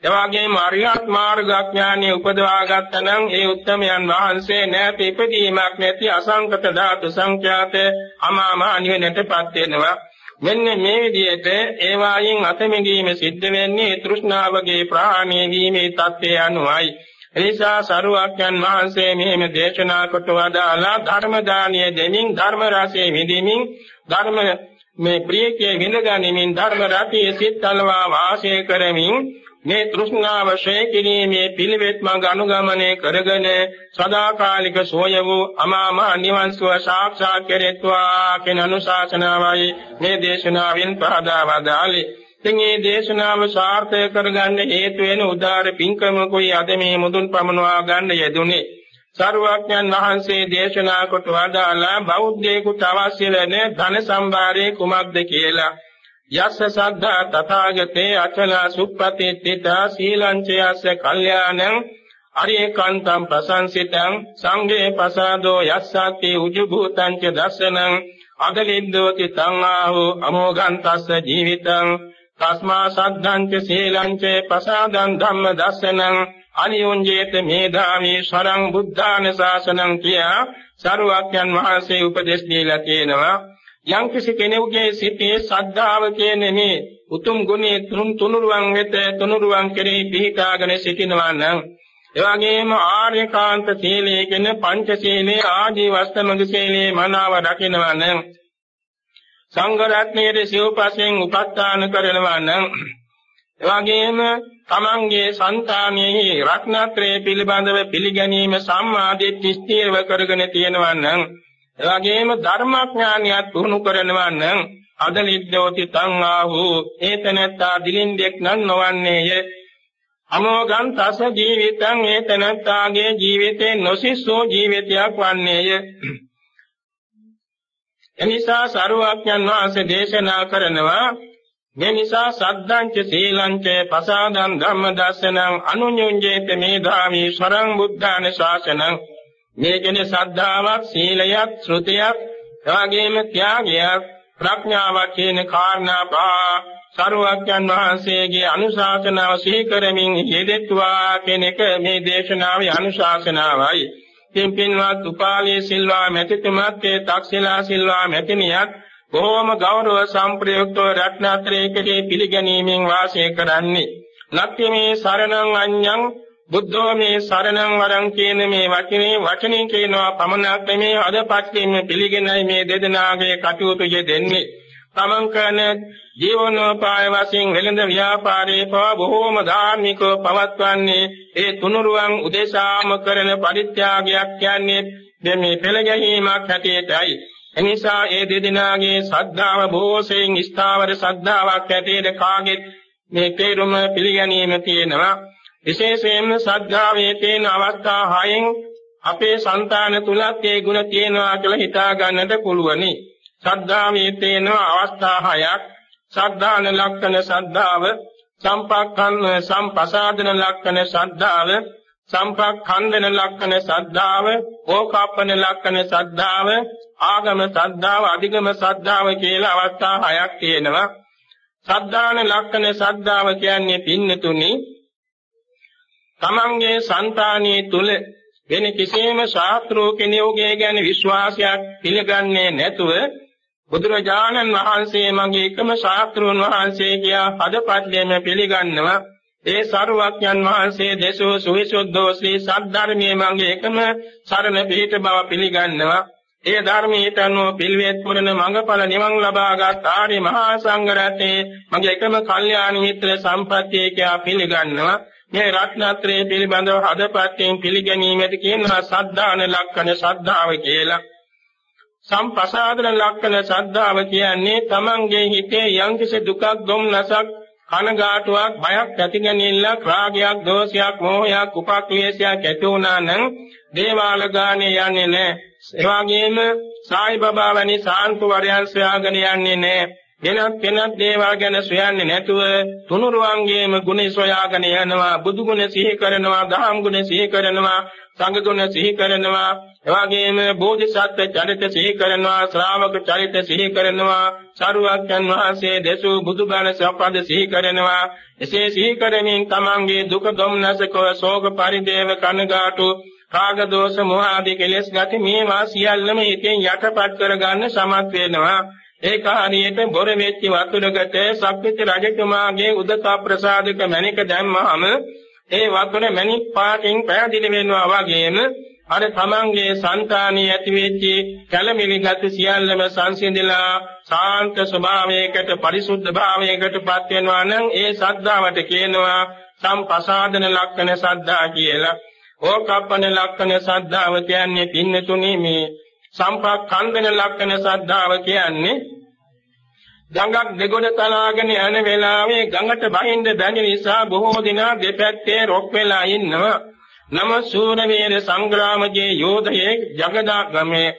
එවාගේම අරිහත් මාර්ගඥානිය උපදවා ගත්තනම් ඒ උත්තමයන් වහන්සේ නැති ඉපදීමක් නැති අසංකත ධාතු සංඛ්‍යාත අමාම අනිවෙනටපත් වෙනවා. මෙන්න මේ විදිහට ඒ වායින් අතමැදීම සිද්ධ වෙන්නේ තෘෂ්ණාවගේ ප්‍රහාණය වීමේ தත්ත්වය අනුවයි. එනිසා සරුවක්යන් වහන්සේ මෙහෙම දේශනා කොට වදාලා ධර්ම දානිය දෙමින් ධර්ම රසයේ විඳිමින් ධර්ම මේ ප්‍රියකේ විඳ ගැනීමෙන් ධර්ම රතිය සිත්ල්වා වාසය කරමින් මේ තෘෂ්ණාව ශ්‍රේ කිරීමේ පිළිවෙත් මඟ අනුගමනය කරගෙන සදාකාලික සෝය වූ අමාම නිවන් සුව සාක්ෂාත් කෙරෙත්වා කියන අනුශාසනාවයි මේ දේශනාවෙන් පහදා වදාළේ. ඉතින් මේ දේශනාව සාර්ථක කරගන්න හේතු වෙන උදාර පින්කමකුයි අද මේ මුදුන් පමනවා ගන්න යෙදුනේ. සරුවඥන් වහන්සේ දේශනා කොට වදාලා බෞද්ධයෙකුට අවශ්‍ය වෙන ධන සම්භාරයේ කුමක්ද කියලා යස්ස සද්ධා තථාගතේ අචල සුප්පතිත්ථිතා සීලංචයස්ස කල්යාණං අරියකාන්තං ප්‍රසංසිතං සංඝේ පසාදෝ යස්සති උජුභූතං ච දස්සනං අදලිද්දෝති තං ආහෝ අමෝගන්තස්ස ජීවිතං තස්මා සද්ධං ච සීලං ච පසාදං ධම්ම දස්සනං අනියොංජේත මේධාමී සරං බුද්ධාන ශාසනං කියා සරුවක්යන් වහන්සේ උපදෙස් දීලා තියෙනවා. යම්කිසි කෙනෙකුගේ සිතේ ශ්‍රද්ධාව කියන්නේ මේ උතුම් ගුණයේ තුන් තුනුරුවන් වෙත තුනුරුවන් කෙරෙහි පිහිටාගෙන සිටිනවා නම් එවැගේම ආර්යකාන්ත සීලයේ කියන පංච සීලේ ආදී වස්තමග සීලේ මනාව රකින්නවා නම් සංඝ රත්නයේ සිව්පසෙන් උපස්ථාන කරනවා නම් එවැගේම තමන්ගේ సంతානෙහි රත්නත්‍රයේ පිළිබඳව පිළිගැනීම සම්මාදිට්ඨි ස්ථීරව කරගෙන තියෙනවා නම් එවැගේම ධර්මඥානියත් පුහුණු කරනවා නම් අද නිද්දෝති තං ආහු ඒතනත්තා දිලින්දෙක් නම් නොවන්නේය. අමෝගං තස ජීවිතං ඒතනත්තාගේ ජීවිතේ නොසිස්සෝ ජීවිතයක් වන්නේය. එනිසා සරුවඥන් වහන්සේ දේශනා කරනවා මේ නිසා සද්ධාංච සීලංච පසාදං ධම්ම දස්සනං අනුඤ්ඤුඤ්ජේත මේධාමි සරං බුද්ධාන ශාසනං මේ කියන්නේ සද්ධාවක්, සීලයක්, ශ්‍රුතියක්, එවාගෙම ත්‍යාගයක්, ප්‍රඥාවක් කියන කාරණා පහ සරුවක්යන් වහන්සේගේ අනුශාසනාව සිහි කරමින් යෙදෙත්වා කියන එක මේ දේශනාවේ අනුශාසනාවයි. ඉතින් පින්වත් උපාලී සිල්වා මෙතිතුමත් ඒ තක්ෂිලා සිල්වා මෙතිනියත් බොහෝම ගෞරව සම්ප්‍රයුක්තව රත්නත්‍රයේදී පිළිගැනීමෙන් වාසය කරන්නේ. ලක්ෂ්මී සරණං අඤ්ඤං බුද්ධෝ මේ සරණං වරං කියන මේ වචනේ වචනේ කියනවා පමණක් නෙමේ. අදපත්යෙන් පිළිගෙනයි මේ දෙදෙනාගේ කටයුතු දෙන්නේ. තමන් කරන ජීවනෝපාය වශයෙන් වෙළඳ ව්‍යාපාරේ පව බොහෝම ධාර්මිකව පවත්වන්නේ ඒ තුනුරුවන් උදෙසාම කරන පරිත්‍යාගයක් කියන්නේ මේ පෙළ ගැනීමක් හැටියටයි. එනිසා ඒ දෙදෙනාගේ ශ්‍රද්ධාව බොහෝසෙන් ස්ථාවර ශ්‍රද්ධාවක් හැටියට කාගෙත් මේ තේරුම පිළිගැනීම තියෙනවා. විශේෂයෙන්ම ශ්‍රද්ධාවේ තියෙන අවස්ථා හයෙන් අපේ సంతාන තුලත් ඒ ගුණ තියෙනවා කියලා හිතා ගන්නට පුළුවනි. ශ්‍රද්ධාවේ තියෙන අවස්ථා හයක් ශ්‍රද්ධාන ලක්ෂණ ශ්‍රද්ධාව සම්පක්ඛන් සම්පසාදන ලක්ෂණ ශ්‍රද්ධාව සම්පක්ඛන්දන ලක්ෂණ ශ්‍රද්ධාව ඕකාප්පන ලක්ෂණ ශ්‍රද්ධාව ආගම ශ්‍රද්ධාව අධිගම ශ්‍රද්ධාව කියලා අවස්ථා හයක් තියෙනවා ශ්‍රද්ධාන ලක්ෂණ ශ්‍රද්ධාව කියන්නේ පින්නතුනි තමන්ගේ సంతානිය තුල වෙන කිසිම ශාස්ත්‍රෝ කෙනෙකුගේ ගැන විශ්වාසයක් පිළිගන්නේ නැතුව බුදුරජාණන් වහන්සේ මගේ එකම ශාස්ත්‍රෝන් වහන්සේ කියා හදපත්ලෙම පිළිගන්නවා. ඒ සරුවක්යන් වහන්සේ දේශෝ සුවිසුද්ධෝ ශ්‍රී සද්ධර්මයේ මගේ එකම සරණ පිහිට බව පිළිගන්නවා. ඒ ධර්මයට අනුව පිළිවෙත් පුරන මඟඵල නිවන් ලබාගත් ආර්ය මහා සංඝ රත්නයේ මගේ එකම කල්යාණ මිත්‍ර සම්පත්තිය කියා පිළිගන්නවා. මේ රත්නත්‍රයේ පිළිබඳව හදපත්යෙන් පිළිගැනීමට කියනවා සද්ධාන ලක්ෂණ ශ්‍රද්ධාව කියලා. සම්පසාදන ලක්ෂණ ශ්‍රද්ධාව කියන්නේ තමන්ගේ හිතේ යම්කිසි දුකක් දුම්නසක් කනගාටුවක් බයක් ඇතිගැනිල්ලක් රාගයක් දෝෂයක් මෝහයක් උපක්ලේශයක් ඇති වුණා නම් දේවාල ගානේ යන්නේ නැහැ. ඒ වගේම සායි බබා වැනි සාන්තු වරයන් සොයාගෙන යන්නේ නැහැ. වෙනත් වෙනත් දේවල් ගැන සොයන්නේ නැතුව තුනුරුවන්ගේම ගුණ සොයාගෙන යනවා බුදු ගුණ සිහි කරනවා දහම් ගුණ සිහි කරනවා සංඝ ගුණ සිහි කරනවා එවාගෙම බෝධිසත්ව චරිත සිහි කරනවා ශ්‍රාවක චරිත සිහි කරනවා සරුවක්යන් වහන්සේ දෙසූ බුදුබණ සම්පද සිහි කරනවා. එසේ සිහි කරමින් තමන්ගේ දුක දුම්නසක ශෝක පරිදේව කනගාටු රාග දෝෂ මොහ ආදී කෙලෙස් ගති මේවා සියල්ලම හිතෙන් යටපත් කරගන්න සමත් වෙනවා. ඒක හරියට බොර වෙච්ච වතුරකට සක්විති රජතුමාගේ උදතා ප්‍රසාදක මණික දැම්මහම ඒ වතුර මණික් පාටින් පැහැදිලි වෙනවා වගේම අර තමන්ගේ సంతානිය ඇති වෙච්ච කලමිලි ගති සියල්ලම සංසිඳිලා සාන්ත ස්වභාවයකට පරිසුද්ධ භාවයකට පත් වෙනවා නම් ඒ සද්ධාවට කියනවා සම්පසාදන ලක්ෂණ සද්ධා කියලා. ඕකප්පන ලක්ෂණ සද්ධාව කියන්නේ පින්නතුනි මේ සම්පක්ඛන්දන ලක්ෂණ සද්ධාව කියන්නේ ගඟක් දෙගොඩ තලාගෙන යන වෙලාවේ ගඟට බහින්ද බැරි නිසා බොහෝ දිනා දෙපැත්තේ රොක් වෙලා ඉන්නවා. නම සූරවීර සංග්‍රාමයේ යෝධයේ ජගදාගමේ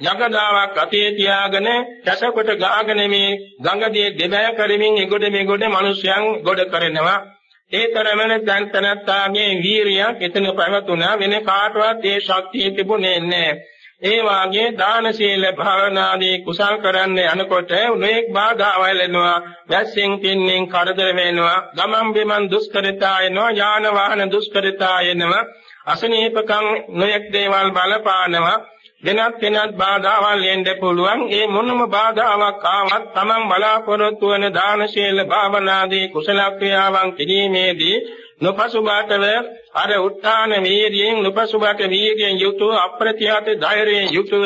යගදාවක් අතේ තියාගෙන කැසකොට ගාගෙන මේ ගඟදී දෙබෑ කරමින් එගොඩ මෙගොඩ මිනිසයන් ගොඩ කරනවා. ඒ තරමන දැන් තනත්තාගේ වීරියක් එතන පැවතුණා වෙන කාටවත් ඒ ශක්තිය තිබුණේ නැහැ. ඒ වාගේ දාන සීල භාවනාදී කුසල් කරන්න යනකොට නොඑක් බාධාවල් එනවා වැස්සෙන් පින්නෙන් කරදර වෙනවා ගමන් බිමන් දුෂ්කරතා එනවා යාන වාහන දුෂ්කරතා එනවා අසනීපකම් නොඑක් දේවල් බලපානවා වෙනත් වෙනත් බාධාවල් එන්න පුළුවන්. ඒ මොනම බාධාවක් ආවත් Taman බලාපොරොත්තු වන දාන ශීල භාවනාදී කුසල ක්‍රියාවන් කිරීමේදී නොපසුබාටව අර උත්තාන වීර්යයෙන් නොපසුබාට වීර්යයෙන් යුතුව අප්‍රතිහත ධෛර්යයෙන් යුතුව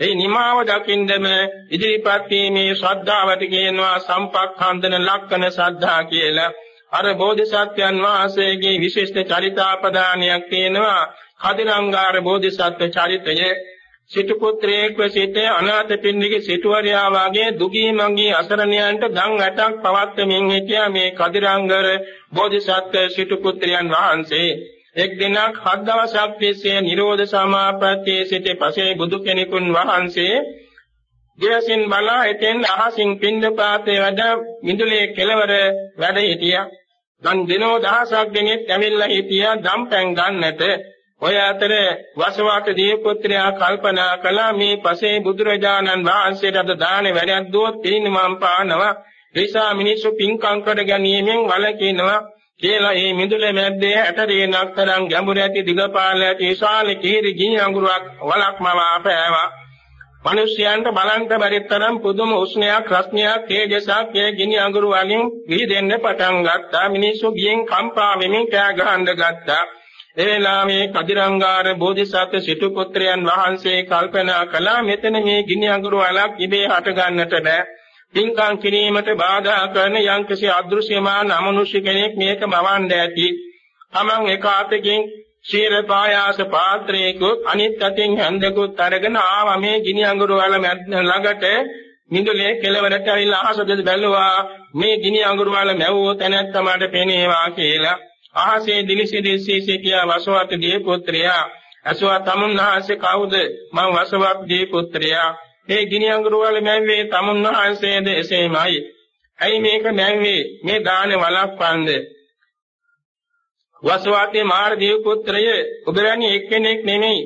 ඒ නිමාව දකින්දම ඉදිරිපත් වීමේ ශ්‍රද්ධාවට කියනවා සම්පක්ඛන්දන ලක්ෂණ ශ්‍රද්ධා කියලා. අර බෝධිසත්වයන් වහන්සේගේ විශිෂ්ට චරිතාපදානයක් තියෙනවා. කදිනංගාර බෝධිසත්ව චරිතය සිටු පුත්‍රයෙක්ව සිට අනාථ පින්නිගේ සිටුවරයා වාගේ දුගී මංගී අසරණයන්ට දන් ඇටක් පවත්වමින් හිටියා මේ කදිරංගර බෝධිසත්ව සිටු පුත්‍රයන් වහන්සේ එක් දිනක් හත් දවසක් තිස්සේ නිරෝධ සමාපත්තියේ සිට පසේ බුදු කෙනෙකුන් වහන්සේ දෙවසින් බලා එතෙන් අහසින් පින්දපාතේ වැඩ මිදුලේ කෙළවර වැඩ හිටියා. දන් දිනෝ දහසක් දෙනෙක් ඇවිල්ලා හිටියා දම්පැන් ගන්නට ඔය අතර වසවාක දීපුත්‍රයා කල්පනා කළා මේ පසේ බුදුරජාණන් වහන්සේට අද දානේ වැඩක් දුවොත් පිරිනිවන් පානවා. නිසා මිනිස්සු පින්කම් කර ගැනීමෙන් වළකිනවා. කියලා මේ මිදුල මැද්දේ 60 රේනක් තරම් ගැඹුර ඇති දිගපාල ඇති විශාල කීරි ගිනි අඟුරක් වලක්මව අපෑවා. මිනිසයන්ට බලන්න බැරි තරම් පුදුම උෂ්ණයක් රස්නයක් තේජසක් ඒ ගිනි අඟුරු වලින් විහිදෙන්න පටන් ගත්තා. මිනිස්සු ගියෙන් කම්පා වෙමින් කෑ ගහන්න ගත්තා. ඒ වෙලාවේ කදිරංගාර බෝධිසත්ව සිටු පුත්‍රයන් වහන්සේ කල්පනා කළා මෙතන මේ ගිනි අඟුරු වලක් ඉබේ හට ගන්නට බෑ. පින්කම් කිරීමට බාධා කරන යම්කිසි අදෘශ්‍යමාන අමනුෂ්‍ය කෙනෙක් මේක මවන්න ඇති. තමන් එක අතකින් ශීර පායාස පාත්‍රයක අනිත් අතින් හැන්දකුත් අරගෙන ආවා මේ ගිනි අඟුරු වල ළඟට මිදුලේ කෙළවරට ඇවිල්ලා අහසද බැලුවා මේ ගිනි අඟුරු වල මැව්වෝ තැනැත්තමට පෙනේවා කියලා අහසේ දිලිසි දිලිසි සිටියා වසවත් දී පුත්‍රයා අසවා තමුන්වහන්සේ කවුද? මම වසවත් දී පුත්‍රයා ඒ ගිනි අඟුරු වල මැව්වේ තමුන්වහන්සේද එසේමයි. ඇයි මේක නැන්නේ මේ දාන වළක්වන්නේ වසවාතේ මාර්දේව පුත්‍රය ඔබරණි එක්කෙනෙක් නෙමෙයි.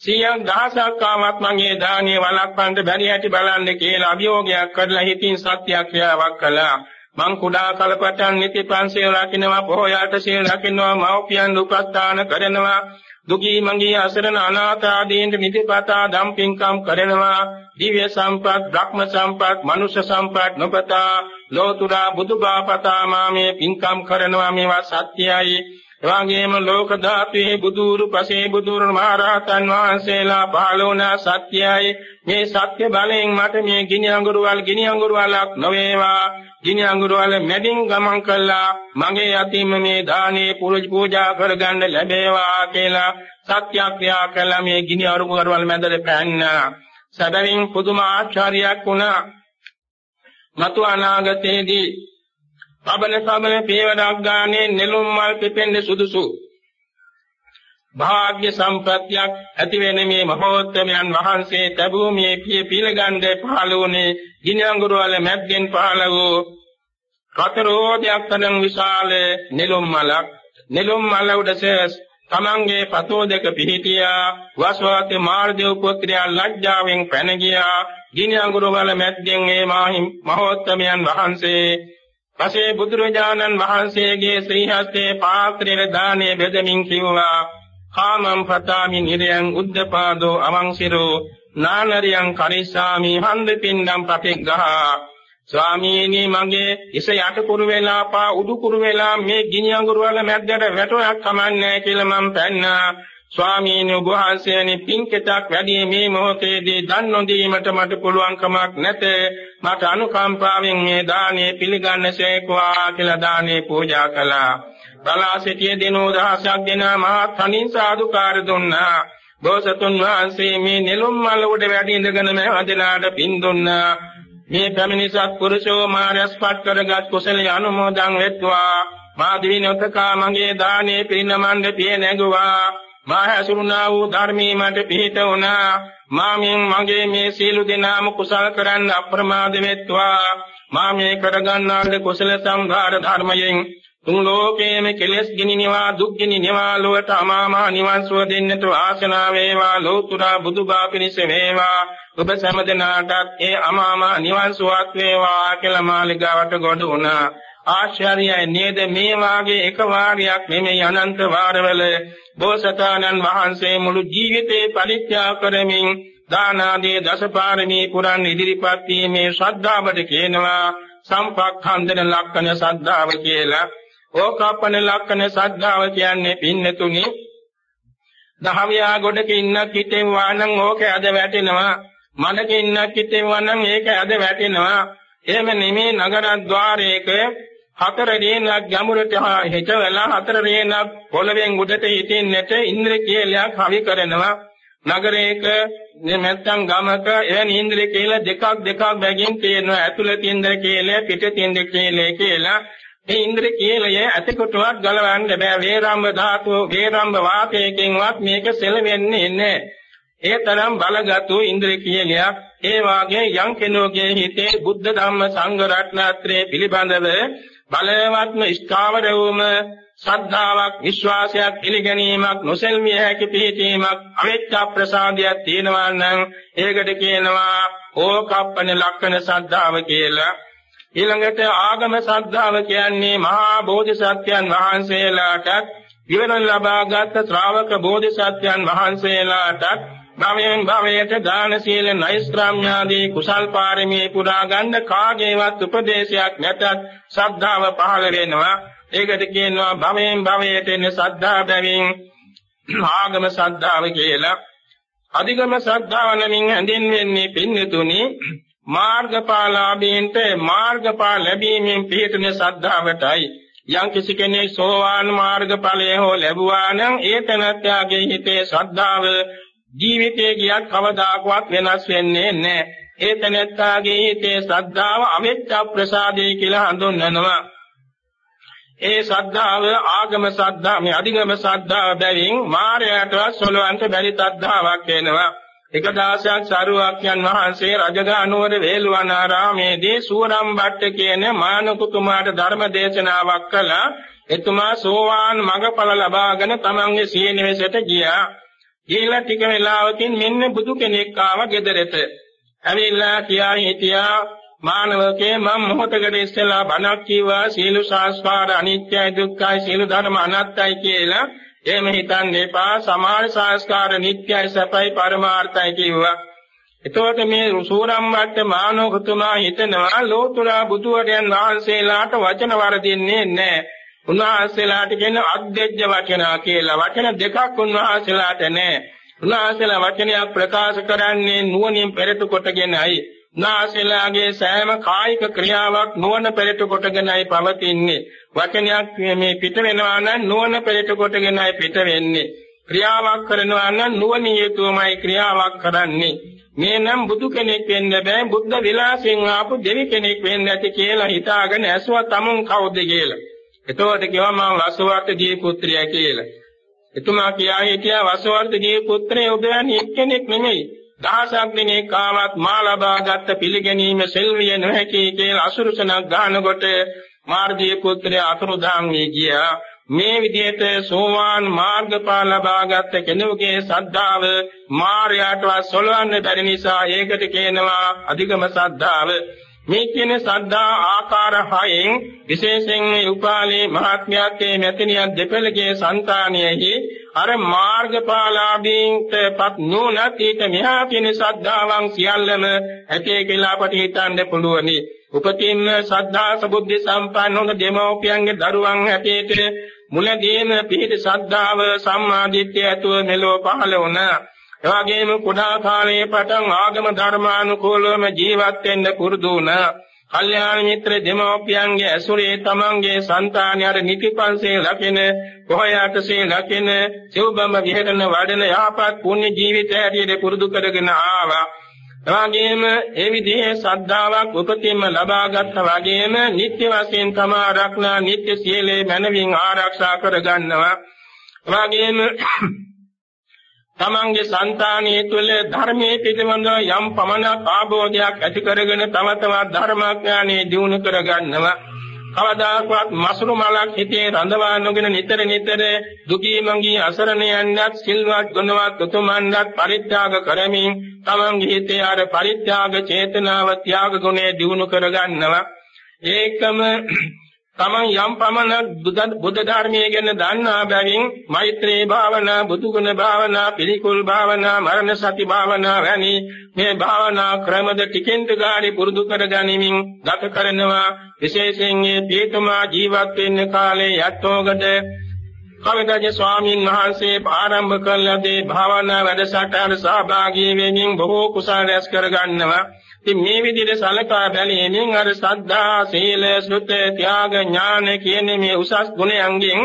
සියයක් දහසක් ආවත් මගේ දානිය වළක්වන්න බැරි හැටි බලන්න කියලා අභියෝගයක් කරලා හිතින් සත්‍යක්‍රියාවක් කළා. මං කුඩා කලපටන් නිති පන්සිල් රකින්නවා පොහොයාට සීල් රකින්නවා මව්පියන් උපස්ථාන කරනවා. දුගී මංගී අසරණ අනාථ ආදීන්ට නිතිපතා දම් පින්කම් කරනවා. දිව්‍ය සම්පත් බ්‍රහ්ම සම්පත් මනුෂ්‍ය සම්පත් නොපතා ලෝතුරා බුදුබාපතා මාමේ පින්කම් කරනවා. මේවා සත්‍යයි. එවාගේම ලෝක ධාතුවේ බුදුරු පසේ බුදුරු මහරහතන් වහන්සේලා පහළ වුණා සත්‍යයි මේ සත්‍ය බලයෙන් මට මේ ගිනි අඟුරුවල් ගිනි අඟුරුවලක් නොවේවා. ගිනි අඟුරුවල මැදින් ගමන් කළා. මගේ යතිම මේ දානේ පුරුජ පූජා කරගන්න ලැබේවා කියලා සත්‍යක්‍රියා කළා මේ ගිනි අඟුරුවල් මැදට පැන්නා. සැබවින් පුදුම ආශ්චර්යයක් වුණා. මතු අනාගතයේදී සබල සබල පේවඩක් ගානේ නෙළුම් මල් පිපෙන්නේ සුදුසු. භාග්‍ය සම්ප්‍රත්‍යක් ඇති වෙන මේ මහෝත්තමයන් වහන්සේ ලැබූ මේ පිය පිළගන්නේ පහළ වුණේ ගිනි අඟුරු වල මැද්දෙන් පහළ වූ කතරෝදයක් තරම් විශාල නෙළුම් මලක්. නෙළුම් මල උඩසෙස් තමන්ගේ පතෝ දෙක පිහිටියා. වස්වාති මාර්දේව පුත්‍රයා ලැජ්ජාවෙන් පැන ගියා. ගිනි අඟුරු වල මැද්දෙන් මේ මහෝත්තමයන් වහන්සේ පසේ බුදුරජාණන් වහන්සේගේ ශ්‍රී හස්තේ පාත්‍රයේ දානේ බෙදමින් කිව්වා කාමං පතාමි නිරයන් උද්දපාදෝ අවංසිරෝ නානරියං කරිස්සාමි හන්දපින්නම් ප්‍රතිග්ගහ ස්වාමීනි මගේ ඉස යට කුරු වෙලා පා උඩු කුරු වෙලා මේ ගිනි අඟුරු වල මැද්දට වැටුණක් කමන්නේ කියලා මම පැන්නා. ස්වාමීන් වහන්සේනි පින්කෙතක් වැඩි මේ මොහොතේදී දන් නොදීමට මට පුළුවන් කමක් නැත. මට අනුකම්පාවෙන් මේ දානේ පිළිගන්නසේකවා කියලා දානේ පූජා කළා. බලා සිටියේ දිනෝ දහසක් දෙන මහත් තනින් සාදුකාර දුන්නා. බෝසතුන් වහන්සේ මේ නෙළුම් මල උඩ වැඩි ඉඳගෙන මහදලාට පින් දුන්නා. මේ පැමිණි සත්පුරුෂෝ මාරස්පත් කරගත් කුසල අනුමෝදන් වෙත්වා. මා දිනොතකා මගේ දානේ පිරිනමන්න පිය නැගුවා මා හැසුරුනා වූ ධර්මී මට පිහිට වුණා. මාමින් මගේ මේ සීල දෙනාම කුසල් කරන්න අප්‍රමාද වෙත්වා. මා මේ කරගන්නාද කුසල සංඝාර ධර්මයෙන්. තුන් ලෝකේම කෙලෙස් ගිනි නිවා දුක් ගිනි නිවා ලොවට අමාමහ නිවන් සුව දෙන්නට ආශනා වේවා. ලෝතුරා බුදුබා පිණිස වේවා. ඔබ සෑම දිනාටත් ඒ අමාමහ නිවන් සුවක් වේවා කියලා මාලිගාවට ගොඩ වුණා. ආශ්චර්යයි නේද? මේ වාගේ එක වාරයක් නෙමෙයි අනන්ත වාරවල බෝසතාණන් වහන්සේ මුළු ජීවිතේ පරිත්‍යාග කරමින් දාන ආදී දසපාරමී පුරන් ඉදිරිපත් වීමේ ශ්‍රද්ධාවට කියනවා සම්පක්ඛන්දන ලක්කන ශ්‍රද්ධාව කියලා. ඕකප්පන ලක්කන ශ්‍රද්ධාව කියන්නේ පින්නතුනි දහවියා ගොඩක ඉන්නක් හිතෙන් වානම් ඕක ඇද වැටෙනවා මනක ඉන්නක් හිතෙන් වානම් ඒක ඇද වැටෙනවා. එහෙම නෙමේ නගරද්්වාරයක හතර රේනක් ගැඹුරට හිටවලා හතර රේනක් පොළවෙන් උඩට හිටින්නට ඉන්ද්‍ර කේලයක් හවි කරනවා. නගරයක නැත්නම් ගමක එවැනි ඉන්ද්‍ර කේල දෙකක් දෙකක් බැගින් තියෙනවා ඇතුළත ඉන්ද්‍ර කේලය පිටත ඉන්ද්‍ර කේලය කියලා. මේ ඉන්ද්‍ර කේලය ඇතකොටවත් ගලවන්න බෑ. වේරම්බ ධාතුව වේරම්බ වාතයකින්වත් මේක සෙලවෙන්නේ නැහැ. ඒ තරම් බලගත්ු ඉන්ද්‍ර කේලයක්. ඒ වාගේ යම් කෙනෙකුගේ හිතේ බුද්ධ ධම්ම සංඝ රත්නත්‍රයේ පිළිබඳව බලවත්ම ස්ථාවර වූම ශ්‍රද්ධාවක් විශ්වාසයක් පිළිගැනීමක් නොසෙල්මිය හැකි පිහිටීමක් අවිච්ඡ ප්‍රසාදයක් තියෙනවා නම් ඒකට කියනවා ඕකප්පන ලක්ෂණ ශ්‍රද්ධාව කියලා. ඊළඟට ආගම ශ්‍රද්ධාව කියන්නේ මහා බෝධිසත්වයන් වහන්සේලාටත් විවරණ ලබාගත් ශ්‍රාවක බෝධිසත්වයන් වහන්සේලාටත් භවයෙන් භවයට දාන සීල නෛෂ්ක්‍රාම්‍යාදී කුසල් පාරමී පුරා ගන්න කාගේවත් උපදේශයක් නැතත් ශ්‍රද්ධාව පහළ වෙනවා. ඒකට කියනවා භවයෙන් භවයට එන ශ්‍රද්ධා බැවින් ආගම ශ්‍රද්ධාව කියලා. අධිගම ශ්‍රද්ධාව නමින් හැඳින්වෙන්නේ පින්නතුනි මාර්ගඵලාභීන්ට මාර්ගඵල ලැබීමෙන් පිහිටන ශ්‍රද්ධාවටයි. යම් කිසි කෙනෙක් සෝවාන් මාර්ගඵලය හෝ ලැබුවා නම් ඒ තැනත්යාගේ හිතේ ශ්‍රද්ධාව ජීවිතයේ ගියත් කවදාකවත් වෙනස් වෙන්නේ නැහැ. ඒ තැනැත්තාගේ හිතේ ශ්‍රද්ධාව අවෙච්ච ප්‍රසාදේ කියලා හඳුන්වනවා. ඒ ශ්‍රද්ධාව ආගම ශ්‍රද්ධා මේ අධිගම ශ්‍රද්ධාව බැවින් මායයටවත් සොලවන්ට බැරි ශ්‍රද්ධාවක් වෙනවා. එක දාසයක් සරුවක්යන් වහන්සේ රජගහ නුවර වේළුවනාරාමේදී සූරම් බට්ට කියන මානකුතුමාට ධර්ම දේශනාවක් කළා. එතුමා සෝවාන් මඟඵල ලබාගෙන තමන්ගේ සීනිවෙසට ගියා. ගිහිල්ලා ටික වෙලාවකින් මෙන්න බුදු කෙනෙක් ආවා ගෙදරට. ඇවිල්ලා කියා හිටියා මානවකේ මම මොහොතකට ඉස්සෙල්ලා බණක් කිව්වා සීල සංස්කාර අනිත්‍යයි දුක්ඛයි සීල ධර්ම අනාත්තයි කියලා. එහෙම හිතන්න එපා සමාන සංස්කාර නිට්ටයයි සැපයි පරමාර්ථයි කිව්වා. එතකොට මේ සූරම් වට මානවකතුමා හිතනවා ලෝතුරා බුදුරයන් වහන්සේලාට වචන වරදින්නේ නැහැ. උන්වහන්සේලාට කියන අද්දෙජ්ජ වචනා කියලා වචන දෙකක් උන්වහන්සේලාට නැහැ උන්වහන්සේලා වචනයක් ප්‍රකාශ කරන්නේ නුවණින් පෙරට කොටගෙනයි උන්වහන්සේලාගේ සෑම කායික ක්‍රියාවක් නුවණ පෙරට කොටගෙනයි පවතින්නේ. වචනයක් මේ පිට වෙනවා නම් නුවණ පෙරට කොටගෙනයි පිට වෙන්නේ. ක්‍රියාවක් කරනවා නම් නුවණින් යුතුවමයි ක්‍රියාවක් කරන්නේ. මේ නම් බුදු කෙනෙක් වෙන්න බෑ බුද්ධ විලාසයෙන් ආපු දෙවි කෙනෙක් වෙන්න ඇති කියලා හිතාගෙන ඇසුවා තමුන් කවුද කියලා. එතකොට කිව්වා මම වසුවර්ත දී පුත්‍රයා කියලා. එතුමා කියා හිටියා වසුවර්ත දී පුත්‍රය ඔබ යන්නේ එක්කෙනෙක් නෙමෙයි. දහසක් දිනක් ආවත් මා ලබාගත් පිළිගැනීම සෙල්විය නොහැකි කියලා අසුරුසනක් ගන්නකොට මාර්ගී පුත්‍රය අතුරුදාන් වී ගියා මේ විදිහට සෝවාන් මාර්ගඵල ලබාගත් කෙනෙකුගේ සද්ධාව මාර්යාටවත් සොලවන්න බැරි නිසා ඒකට කියනවා අධිගම සද්ධාව මේ කියන සද්ධා ආකාර හයෙන් විශේෂයෙන් උපාලේ මහත්මයාගේ මෙතනියක් දෙපළගේ సంతානියෙහි අර මාර්ගඵලාභීන්ටපත් නොනත් ඊට මෙහා තියෙන ශ්‍රද්ධාවන් සියල්ලම ඇතේ කියලා අපට හිතන්න පුළුවනි. උපතින් ශ්‍රද්ධා සබුද්ධි සම්පන්න වන දෙමෝපියන්ගේ දරුවන් හැටියට මුලදීම පිහිට ශ්‍රද්ධාව සම්මාදිට්ඨිය ඇතුව මෙලෝ පහළ වුණා. එවාගෙම කුඩා කාලයේ පටන් ආගම ධර්මානුකූලවම ජීවත් වෙන්න පුරුදු වුණා. කල්යාණ මිත්‍ර දෙමෝපියන්ගේ ඇසුරේ තමන්ගේ సంతානය අර නිතිපන්සේ ලකින කොහොයාටසේ ලකින සිව්බඹ විහෙරණ වඩන යහපත් පුණ්‍ය ජීවිතය ඇටියට පුරුදු කරගෙන ආවා. එවාගෙම ඒ විදිහේ ශ්‍රද්ධාවක් උපතින්ම ලබාගත්තා වගේම නිත්‍ය වශයෙන් තමා රක්නා නිත්‍ය සීලේ මනවින් ආරක්ෂා කරගන්නවා. එවාගෙම තමන්ගේ సంతානයේ තුළ ධර්මයේ පිටවඳ යම් පමණක් ආභෝධයක් ඇති කරගෙන තම තමා ධර්මාඥානෙ දියුණු කරගන්නවා. කවදාකවත් මසුරු මලක් හිතේ රඳවා නොගෙන නිතර නිතර දුකී මඟී අසරණ යන්නත් සිල්වත් ගුණවත් උතුමන්වත් පරිත්‍යාග කරමින් තමන්ගේ හිතේ අර පරිත්‍යාග චේතනාව ත්‍යාග ගුණය දියුණු කරගන්නවා. ඒකම තමන් යම් පමණක් බුද්ධ ධර්මයේ ගැන දන්නා බැවින් මෛත්‍රී භාවනා, බුදුගුණ භාවනා, පිළිකුල් භාවනා, මරණ සති භාවනා වැනි මේ භාවනා ක්‍රමද ටිකෙන් ටිකාරි පුරුදු කර ගැනීමෙන් ගත කරනවා. විශේෂයෙන් මේ පියතුමා ජීවත් වෙන්න කාලේ යත්තෝගද කවිදජ ස්වාමීන් වහන්සේ ආරම්භ කළ දේ භාවනා වැඩසටහන සහභාගී වෙමින් බොහෝ කුසල රැස් කර ගන්නවා ඉතින් මේ විදිහට සලකා බැලීමෙන් අර සද්ධා, සීල, සුත, ත්‍යාග, ඥාන කියන මේ උසස් ගුණයන්ගෙන්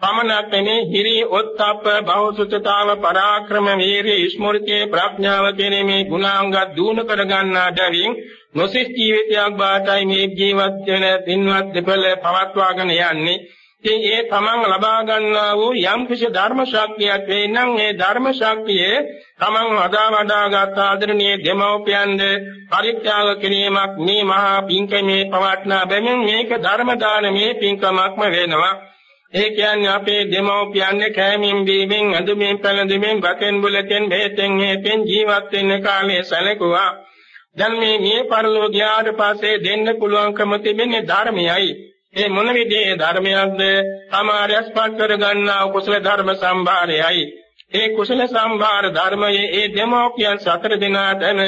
පමණක් නෙමේ හිරි, ඔත්තප්ප, බහුසුතතාව, පරාක්‍රම, වීරිය, ස්මෘතිය, ප්‍රඥාව කියන මේ ගුණාංග දිනු කර ගන්නා බැවින් නොසිස් ජීවිතයක් බාටයි මේ ජීවත් වෙන දින්වත් දෙපළ පවත්වාගෙන යන්නේ. ඉතින් ඒ තමන් ලබා ගන්නා වූ යම් කිසි ධර්ම ශක්තියක් වේ නම් ඒ ධර්ම ශක්තිය තමන් වඩා වඩා ගත ආදරණීය දෙමව්පියන්ද පරිත්‍යාග කිරීමක් මේ මහා පින්කමේ පවත්නා බැවින් මේක ධර්ම දානමේ පින්කමක්ම වෙනවා. ඒ කියන්නේ අපේ දෙමව්පියන්ගේ කෑමෙන් බීමෙන් අඳුමින් පැළඳුමින් බතෙන් බුලතෙන් බෙහෙතෙන් හේතෙන් ජීවත් වෙන්න කාලේ සැලකුවා. දැන් මේ මිය පරලෝ ගියාට පස්සේ දෙන්න පුළුවන්කම තිබෙන්නේ ධර්මයයි. ඒ මොන විදිහේ ධර්මයක්ද? සමාරයස්පත් කර ගන්නා කුසල ධර්ම සම්භාරයයි. ඒ කුසල සම්භාර ධර්මයේ ඒ දෙමෝපියන් සතර දිනාටම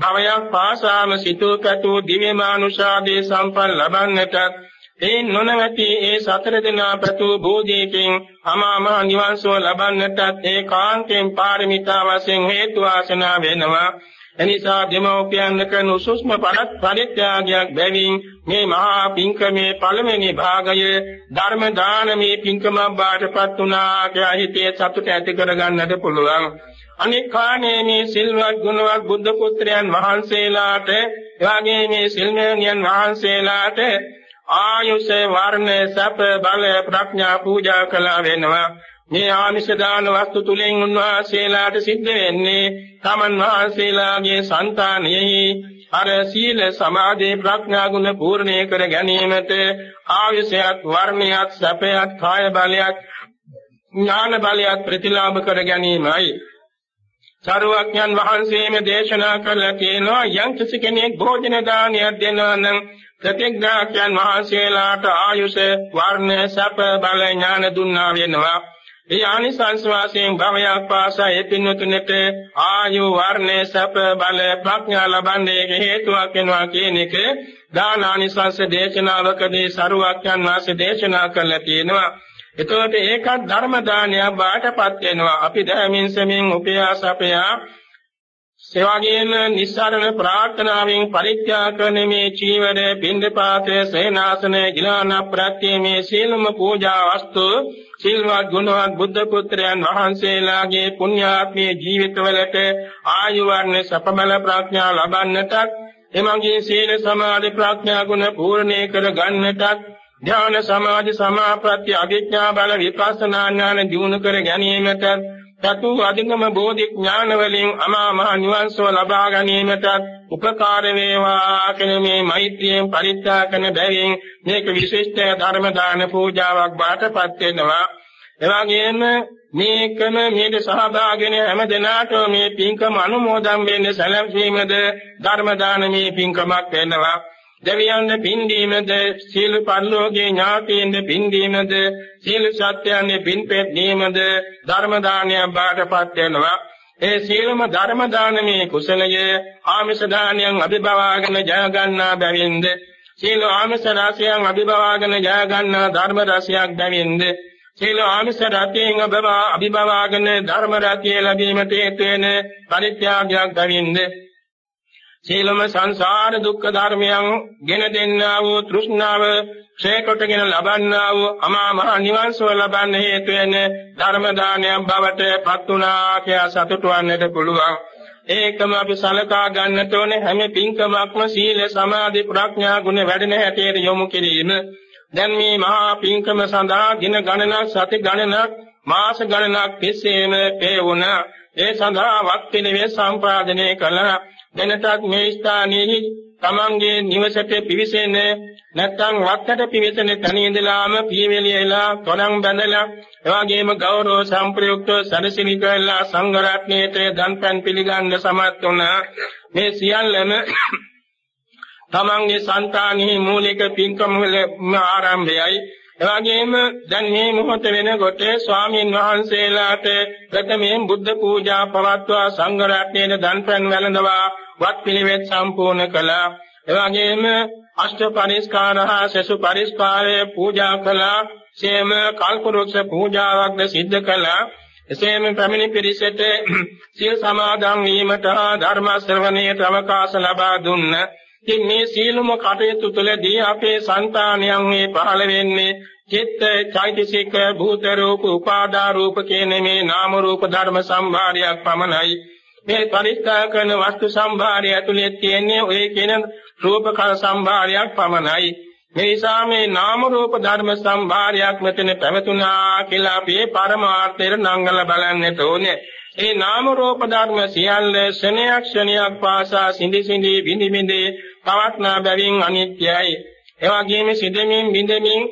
භවයක් පාසාම සිතූ පැතූ දිව්‍ය මානුෂාදී සම්පන්න ලබන්නට ඒ නොනවති ඒ සතර දිනා ප්‍රතු බෝධියකින් අමාම නිවන් සුව ලබන්නට ඒ කාන්තෙන් පාරමිතා වශයෙන් හේතු වාසනා වෙනවා. එනිසා දෙමෝපියන් කරන උසුස්ම පරත් පරිත්‍යාගයක් බැවින් මේ මහා පින්කමේ පළවෙනි භාගය ධර්ම දානමේ පින්කම බාටපත් වුණා කියලා හිතේ සතුට ඇති කරගන්නට පුළුවන්. අනික් කාණේ මේ සිල්වත් ගුණවත් බුද්ධ පුත්‍රයන් වහන්සේලාට එවාගේ මේ සිල්මයන්යන් වහන්සේලාට ආයුෂ වර්ණ සප බල ප්‍රඥා පූජා කළා වෙනවා මේ ආමිෂ දාන වස්තු තුලින් උන්වහන්සේලාට සිද්ධ වෙන්නේ තමන් වහන්සේලාගේ సంతානෙහි අර සීල සමාධි ප්‍රඥා ගුණ පූර්ණේ කර ගැනීමට ආයසයක් වර්ණයක් සැපයක් කාය බලයක් ඥාන බලයක් ප්‍රතිලාභ කර ගැනීමයි. සරුවඥන් වහන්සේම දේශනා කළා කියනවා යම් කිසි කෙනෙක් භෝජන දානයක් දෙනවා නම් ප්‍රතිඥාක්යන් වහන්සේලාට ආයුෂ වර්ණ සැප බල ඥාන දුන්නා වෙනවා. ඒ ආනිසංස වාසයෙන් භවයක් පාසා ඒ පින්වතුන්ට ආයු වර්ණ සැප බල ප්‍රඥා ලබන්නේ හේතුවක් වෙනවා කියන එක දාන ආනිසංස දේශනාවකදී සරුවඥන් වහන්සේ දේශනා කළා තියෙනවා එතකොට ඒකත් ධර්ම දානයක් බාටපත් වෙනවා. අපි දැමින් සෙමින් උපයාසපයා සේවාගේන නිස්සාරණ ප්‍රාර්ථනාවෙන් පරිත්‍යාග කරන මේ චීවර පින්දපාතය සේනාසන ගිලාන ප්‍රත්‍ය මේ සීලම පූජා වස්තු සිල්වත් ගුණවත් බුද්ධ පුත්‍රයන් වහන්සේලාගේ පුණ්‍යාත්මී ජීවිතවලට ආයු වර්ණ සපබල ප්‍රඥා ලබන්නටත් එමගින් සීල සමාධි ප්‍රඥා ගුණ පූර්ණේ කර ගන්නටත් ධ්‍යාන සමාධි සමාප්‍රත්‍ය අභිඥා බල විපස්සනා ඥාන දිනු කර ගැනීමට චතු අධිගම බෝධි ඥාන වලින් අමා මහ නිවන් සුව ලබා ගැනීමට උපකාර වේවා කියන මේ මෛත්‍රියෙන් පරිත්‍යාගන බැවින් මේක විශිෂ්ට ධර්ම දාන පූජාවක් බාටපත් වෙනවා. එවැගේම මේකම මේක සහභාගී හැම දිනාටම මේ පින්කම අනුමෝදන් වෙන්නේ සැලැස්වීමද ධර්ම දානමේ පින්කමක් වෙනවා. දෙවියන්ද පින්දීමද සීල පරිලෝකේ ඥාතීන්ද පින්දීමද සීල සත්‍යයන්ගේ පින්පෙත් දීමද ධර්ම දානයක් බාටපත් වෙනවා. ඒ සීලම ධර්ම දානමේ කුසලය ආමිෂ දානයන් අභිභවාගෙන ජය ගන්නා බැවින්ද? සීල ආමිෂ රාශියන් අභිභවාගෙන ජය ගන්නා ධර්ම රාශියක් බැවින්ද? සීල ආමිෂ රාශියෙන් අභිභවාගෙන ධර්ම රාශිය ලැබීමට හේතු වෙන පරිත්‍යාගයක් බැවින්ද? සීලම සංසාර දුක්ඛ ධර්මයන් ගෙන දෙන්නා වූ තෘෂ්ණාව ක්ෂේකොටගෙන ලබන්නා වූ අමා මහ නිවන් සුව ලබන්න හේතු වෙන ධර්ම දානයන් බවට පත් වුණා කියා සතුටු වන්නට පුළුවන්. ඒකම අපි සලකා ගන්නට ඕනේ හැම පින්කමක්ම සීල සමාධි ප්‍රඥා ගුණ වැඩෙන හැටියට යොමු කිරීම. දැන් මේ මහා පින්කම සඳහා දින ගණනක් සති ගණනක් මාස ගණනක් තිස්සේම පේ වුණා. ඒ සඳහා වත් පිළිවෙත් සම්පාදනය කළා. දැනටත් මේ ස්ථානයේ තමන්ගේ නිවසට පිවිසෙන නැත්නම් වත්තට පිවිසෙන තැන ඉඳලාම පියවිලියලා තොරන් බැඳලා එවාගේම ගෞරව සම්ප්‍රයුක්තව සනසිනි කළා සංඝ රත්නයේට දන්පැන් පිළිගන්න සමත් වුණා. මේ සියල්ලම තමන්ගේ సంతානෙහි මූලික පින්කම් වල ආරම්භයයි. එවැගේම දැන් මේ මොහොත වෙනකොට ස්වාමීන් වහන්සේලාට ප්‍රථමයෙන් බුද්ධ පූජා පවත්වා සංඝ රත්නයේ දන්පැන් වැළඳවා වත් පිළිවෙත් සම්පූර්ණ කළා. එවැගේම අෂ්ට පරිස්කාර හා සසු පරිස්කාරය පූජා කළා. සේම කල්පරුක්ෂ පූජාවක්ද සිද්ධ කළා. එසේම පැමිණි පිරිසට සීල් සමාදන් වීමට හා ධර්ම ශ්‍රවණයට අවකාශ ලබා දුන්නා. ඉතින් මේ සීලම කටයුතු තුළදී අපේ సంతානයන් මේ පහළ වෙන්නේ චිත්ත චෛතසික භූත රූප උපාදා රූප කියන මේ නාම රූප ධර්ම සම්භාරයක් පමණයි. මේ පරිස්කාර කරන වස්තු සම්භාරය ඇතුලේ තියෙන්නේ ඔය කියන රූප කල සම්භාරයක් පමණයි. මේ නිසා මේ නාම රූප ධර්ම සම්භාරයක් මෙතන පැවතුනා කියලා අපි පරමාර්ථයට නංගල බලන්නට ඕනේ. ඒ නාම රූප ධර්ම සියල්ල ශණයක් ශණයක් පාසා සිඳි සිඳි බිඳි බිඳි පවත්නා බැවින් අනිත්‍යයි. එවාගෙම සිඳමින් බිඳමින්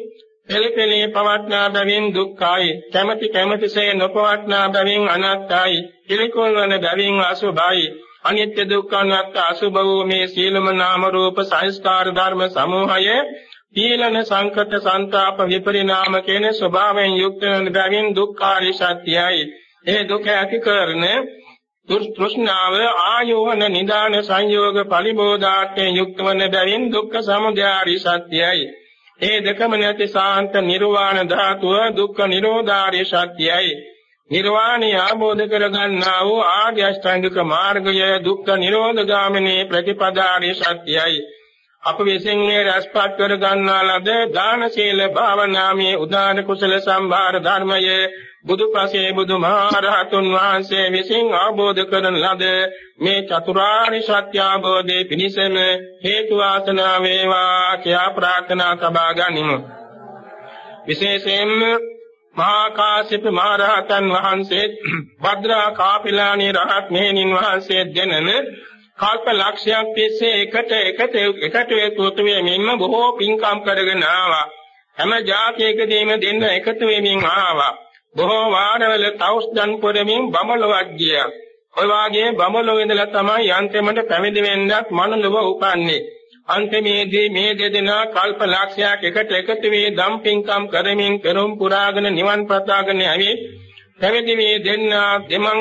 පෙළපෙළේ පවත්නා බැවින් දුක්ඛයි. කැමැති කැමැතිසේ නොපවත්නා බැවින් අනාත්තයි. පිළිකුල් වන බැවින් අසුභයි. අනිත්‍ය දුක්ඛ අනාත්ත අසුභ වූ මේ සීලම නාම රූප සංස්කාර ධර්ම සමූහය පීලන සංකත සංతాප විපරිණාම කියන ස්වභාවයෙන් යුක්ත වන බැවින් දුක්ඛාරි සත්‍යයි. ඒ දුක ඇති කරන තෘෂ්ණාව ආයෝහන නිදාන සංයෝග පරිබෝධාට්ඨේ යුක්ත වන බැවින් දුක්ඛ සමුදයාරි සත්‍යයි. ඒ දෙකම නැති සාන්ත නිර්වාණ ධාතුව දුක්ඛ නිරෝධාරි සත්‍යයි. නිර්වාණය ආબોධ කර ගන්නා වූ ආර්ය අෂ්ටාංගික මාර්ගය දුක්ඛ නිරෝධ ගාමිනී ප්‍රතිපදාරි සත්‍යයි. අප විසින් මේ රැස්පත් කර ගන්නා ලද දාන සීල භාවනාමේ උදාන කුසල සම්භාර ධර්මයේ බුදුපසේ බුදුමහරහතුන් වහන්සේ විසින් ආબોධ කරන ලද මේ චතුරාර්ය සත්‍ය අවබෝධයේ පිණිසම හේතු වාසනා වේවා කියා ප්‍රාර්ථනා සබා ගනිමු. විශේෂයෙන්ම මහා කාශ්‍යප මහ රහතන් වහන්සේ භද්‍රා කාපිලානි රහත් මෙහෙණින් වහන්සේ දෙනන කල්ප ලක්ෂයක් තිස්සේ එකට එකට එකට වේතුතු වෙමින්ම බොහෝ පින්කම් කරගෙන ආවා. හැම જાතියකදීම දෙන්න එකතු වෙමින් ආවා. බොහෝ වාරවල තවුස්දන් පුරමින් බමලවත් ගියා. ඔය වාගේ බමලෝ ඉඳලා තමයි යන්තමට පැවිදි වෙන්නත් මනුලව උපන්නේ. අන්තිමේදී මේ දෙදෙනා කල්ප ලක්ෂයක් එකට එකතු වී දම්පින්කම් කරමින් පෙරම් පුරාගෙන නිවන් පතාගෙන ඇවි පැවිදි මේ දෙන්නා දෙමන්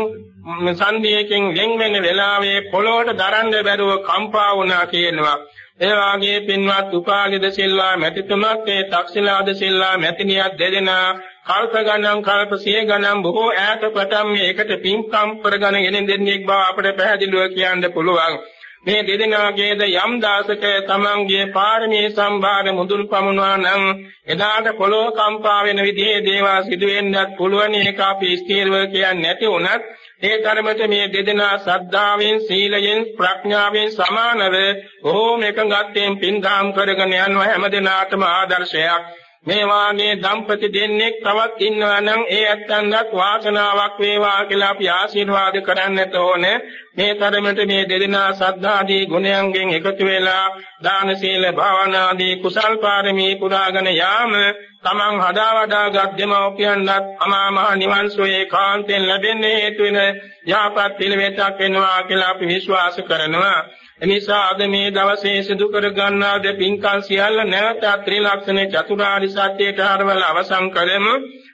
සංදීයකින් වෙන් වෙන වෙලාවේ පොළොවට දරන්න බැරුව කම්පා වුණා කියනවා. ඒ වාගේ පින්වත් උපාලිද සිල්වා මැතිතුමත් ඒ තක්ෂිලාද සිල්වා මැතිනියක් දෙදෙනා කල්ප ගණන් කල්ප සිය ගණන් බොහෝ ඈත පටන් මේකට පින්කම් කරගෙන ගෙන දෙන්නෙක් බව අපිට පැහැදිලිව කියන්න පුළුවන්. මේ දෙදෙනාගේද යම් දාසක තමන්ගේ පාරමී සම්භාර මුදුන් පමුණවා නම් එදාට පොළොව කම්පා වෙන විදිහේ දේවල් සිදු වෙන්නත් පුළුවන් ඒක අපි ස්ථීරව කියන්නේ නැති වුණත් ඒ ධර්මත මේ දෙදෙනා ශ්‍රද්ධාවෙන් සීලයෙන් ප්‍රඥාවෙන් සමානව බොහෝම එකඟත්වයෙන් පින්දාම් කරගෙන යනවා හැම දිනාටම ආදර්ශයක් මේ වාගේ දම්පති දෙන්නෙක් තවත් ඉන්නවා නම් ඒ ඇත්තන්වත් වාසනාවක් වේවා කියලා අපි ආශිර්වාද කරන්නට ඕනේ. මේ තරමට මේ දෙදෙනා සද්ධාදී ගුණයන්ගෙන් එකතු වෙලා දාන සීල භාවනා ආදී කුසල් පාරමී පුරාගෙන යාම තමන් හදා වඩාගත් දෙමව්පියන්වත් අමා මහ නිවන් සෝයේ කාන්තෙන් ලැබෙන්න හේතු වෙන යහපත් පිළිවෙතක් වෙනවා කියලා අපි විශ්වාස කරනවා. එනිසා අද මේ දවසේ සිදු කර ගන්නා ද පින්කම් සියල්ල නැවත ත්‍රිලක්ෂණ චතුරාර්ය සත්‍යයට හරවල අවසන් කරමු.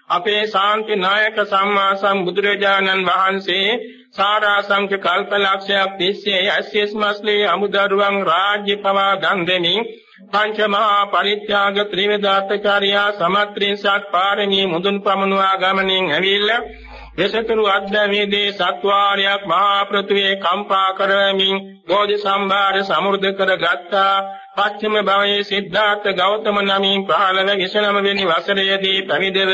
අපේ ශාන්ති නායක සම්මා සම්බුදුරජාණන් වහන්සේ සාරාංශක කල්පලක්ෂයක් තිස්සේ ඇස්යස් මස්ලේ අමුදරුවන් රාජ්‍ය පවා දන් දෙමින් පංච මහා පරිත්‍යාග ත්‍රිවිධාතචාර්යා සමත්‍රිසත් පාරමී මුදුන් පමනුවා ගමනින් ඇවිල්ලා දෙසතුරු අද්දවේදී සත්වාරයක් මහා පෘථුවේ කම්පා කරමින් බෝධි සම්භාර සමෘද්ධ කරගත්තා. පස්චිම භවයේ සිද්ධාර්ථ ගෞතම නමින් පහළව 29 වෙනි වසරේදී පැවිදෙව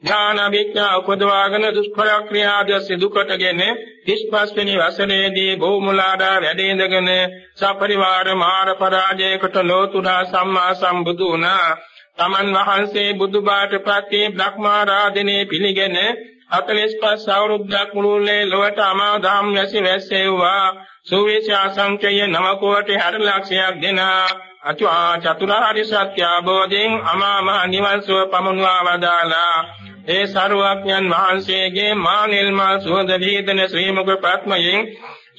ඥාන විඥා උපදවාගෙන දුෂ්කර ක්‍රියාද සිදු කොටගෙන 35 වෙනි වසරේදී බොමුලාඩා වැඩේඳගෙන සපරිවාර මාර පරාජයකට ලෝතුරා සම්මා සම්බුදු වුණා. තමන් වහන්සේ බුදුබාට ප්‍රති බ්‍රහ්මාරාධනේ පිළිගෙන 45 අවුරුද්දක් මුළුල්ලේ ලොවට අමා දහම් වැසි වැස්සෙව්වා. සුවිශ අසංකේය නව කෝටි 60 ලක්ෂයක් දෙන. අචා චතුරාර්ය සත්‍ය අවබෝධයෙන් අමා මහ නිවන් සුව පමුණවා වදාලා ඒ සරුවඥන් වහන්සේගේ මා නිල්මා සුවඳ වේදන ශ්‍රී මුඛ පත්මයෙන්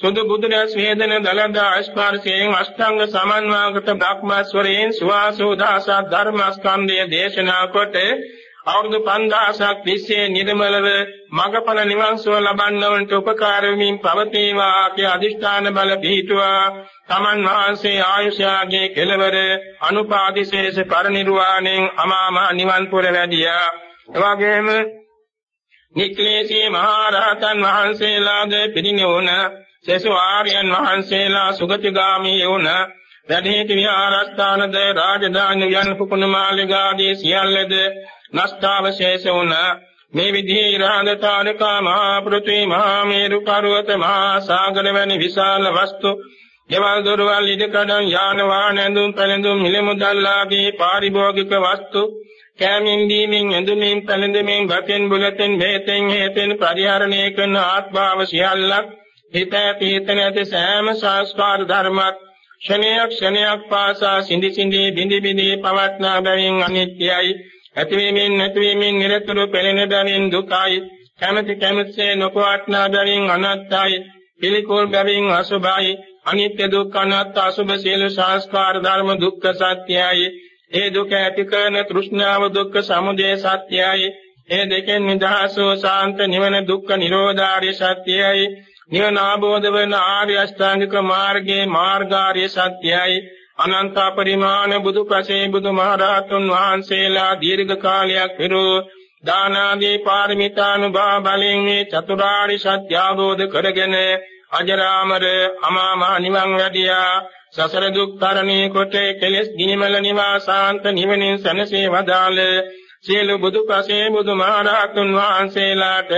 සුදු බුදුරස් වේදන දලදා ස්පර්ශයෙන් අෂ්ටාංග සමන්වාගත බ්‍රහ්මස්වරයෙන් සුවාසෝ දාස ධර්මස්කන්ධය දේශනා කොට අවුරුදු 5000ක් තිස්සේ නිර්මලව මගඵල නිවන් සුව ලබන්නවන්ට උපකාර වෙමින් පවතිවා කිය අදිෂ්ඨාන බල පිහිටුවා. තමන් වහන්සේ ආයුෂයාගේ කෙලවර අනුපාදිශේෂ පරිනිර්වාණයෙන් අමා මහ නිවන් පුර වැඩියා. එවාගෙම නික්ලේශී මහා රහතන් වහන්සේලාද පිරිනිවුණ සෙසු ආර්යයන් වහන්සේලා සුගතිගාමී වුණ වැඩිහිටි විහාරස්ථානද රාජධානි යන පුකුණ මාලිගාදී සියල්ලද නෂ්ඨාවශේෂ වුණ මේ විදිහේ ඉරහඳතාරකා මහා පෘථිවි මහා මේරු පර්වත මහා සාගර වැනි විශාල වස්තු ගෙවල් දොරවල් ඉදකඩම් යාන වාහන ඇඳුම් පැළඳුම් මිල මුදල් ආදී පාරිභෝගික වස්තු කෑමින් දීමින් ඇඳුමින් පැළඳමින් බතෙන් බුලතෙන් මේතෙන් හේතෙන් පරිහරණය කරන ආත්මාව සියල්ලක් හිත ඇති හිත නැති සෑම සංස්කාර ධර්මයක් ක්ෂණයක් ක්ෂණයක් පාසා සිඳි සිඳි බිඳි බිඳි පවත්නා බැවින් අනිත්‍යයි ඇතිවීමෙන් නැතිවීමෙන් නිරතුරු පෙළෙන බැවින් දුකයි. කැමැති කැමැතිසේ නොපවත්නා බැවින් අනත්තයි. පිළිකුල් බැවින් අසුභයි. අනිත්‍ය දුක්ඛ අනාත්ම අසුභ සියලු සංස්කාර ධර්ම දුක්ඛ සත්‍යයි. ඒ දුක ඇති කරන තෘෂ්ණාව දුක්ඛ සමුදය සත්‍යයි. ඒ දෙකෙන් නිදහසෝ සාන්ත නිවන දුක්ඛ නිරෝධාරිය සත්‍යයි. නිවන ආબોධ වන ආර්ය අෂ්ටාංගික මාර්ගයේ මාර්ගාරිය සත්‍යයි. අනන්ත පරිමාණ බුදු පසේ බුදු මහරහතුන් වහන්සේලා දීර්ඝ කාලයක් පෙර දානාදී පාරමිතානුභා බලයෙන් මේ චතුරාර්ය සත්‍ය අවබෝධ කරගෙන අජරාමර අමා මහ නිවන් වැඩියා සසර දුක් තරණේ කොට කෙලෙස් ගිනිමල නිවාසාන්ත නිවනින් සැනසී වදාළ සියලු බුදු පසේ බුදු මහරහතුන් වහන්සේලාට